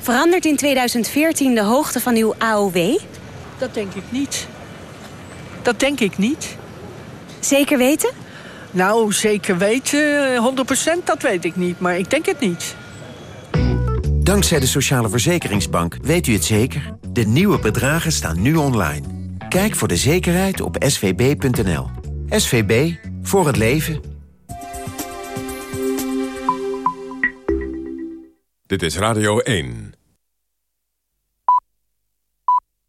Verandert in 2014 de hoogte van uw AOW? Dat denk ik niet. Dat denk ik niet. Zeker weten? Nou, zeker weten, 100% dat weet ik niet, maar ik denk het niet. Dankzij de Sociale Verzekeringsbank weet u het zeker. De nieuwe bedragen staan nu online. Kijk voor de zekerheid op svb.nl. SVB, voor het leven. Dit is Radio 1.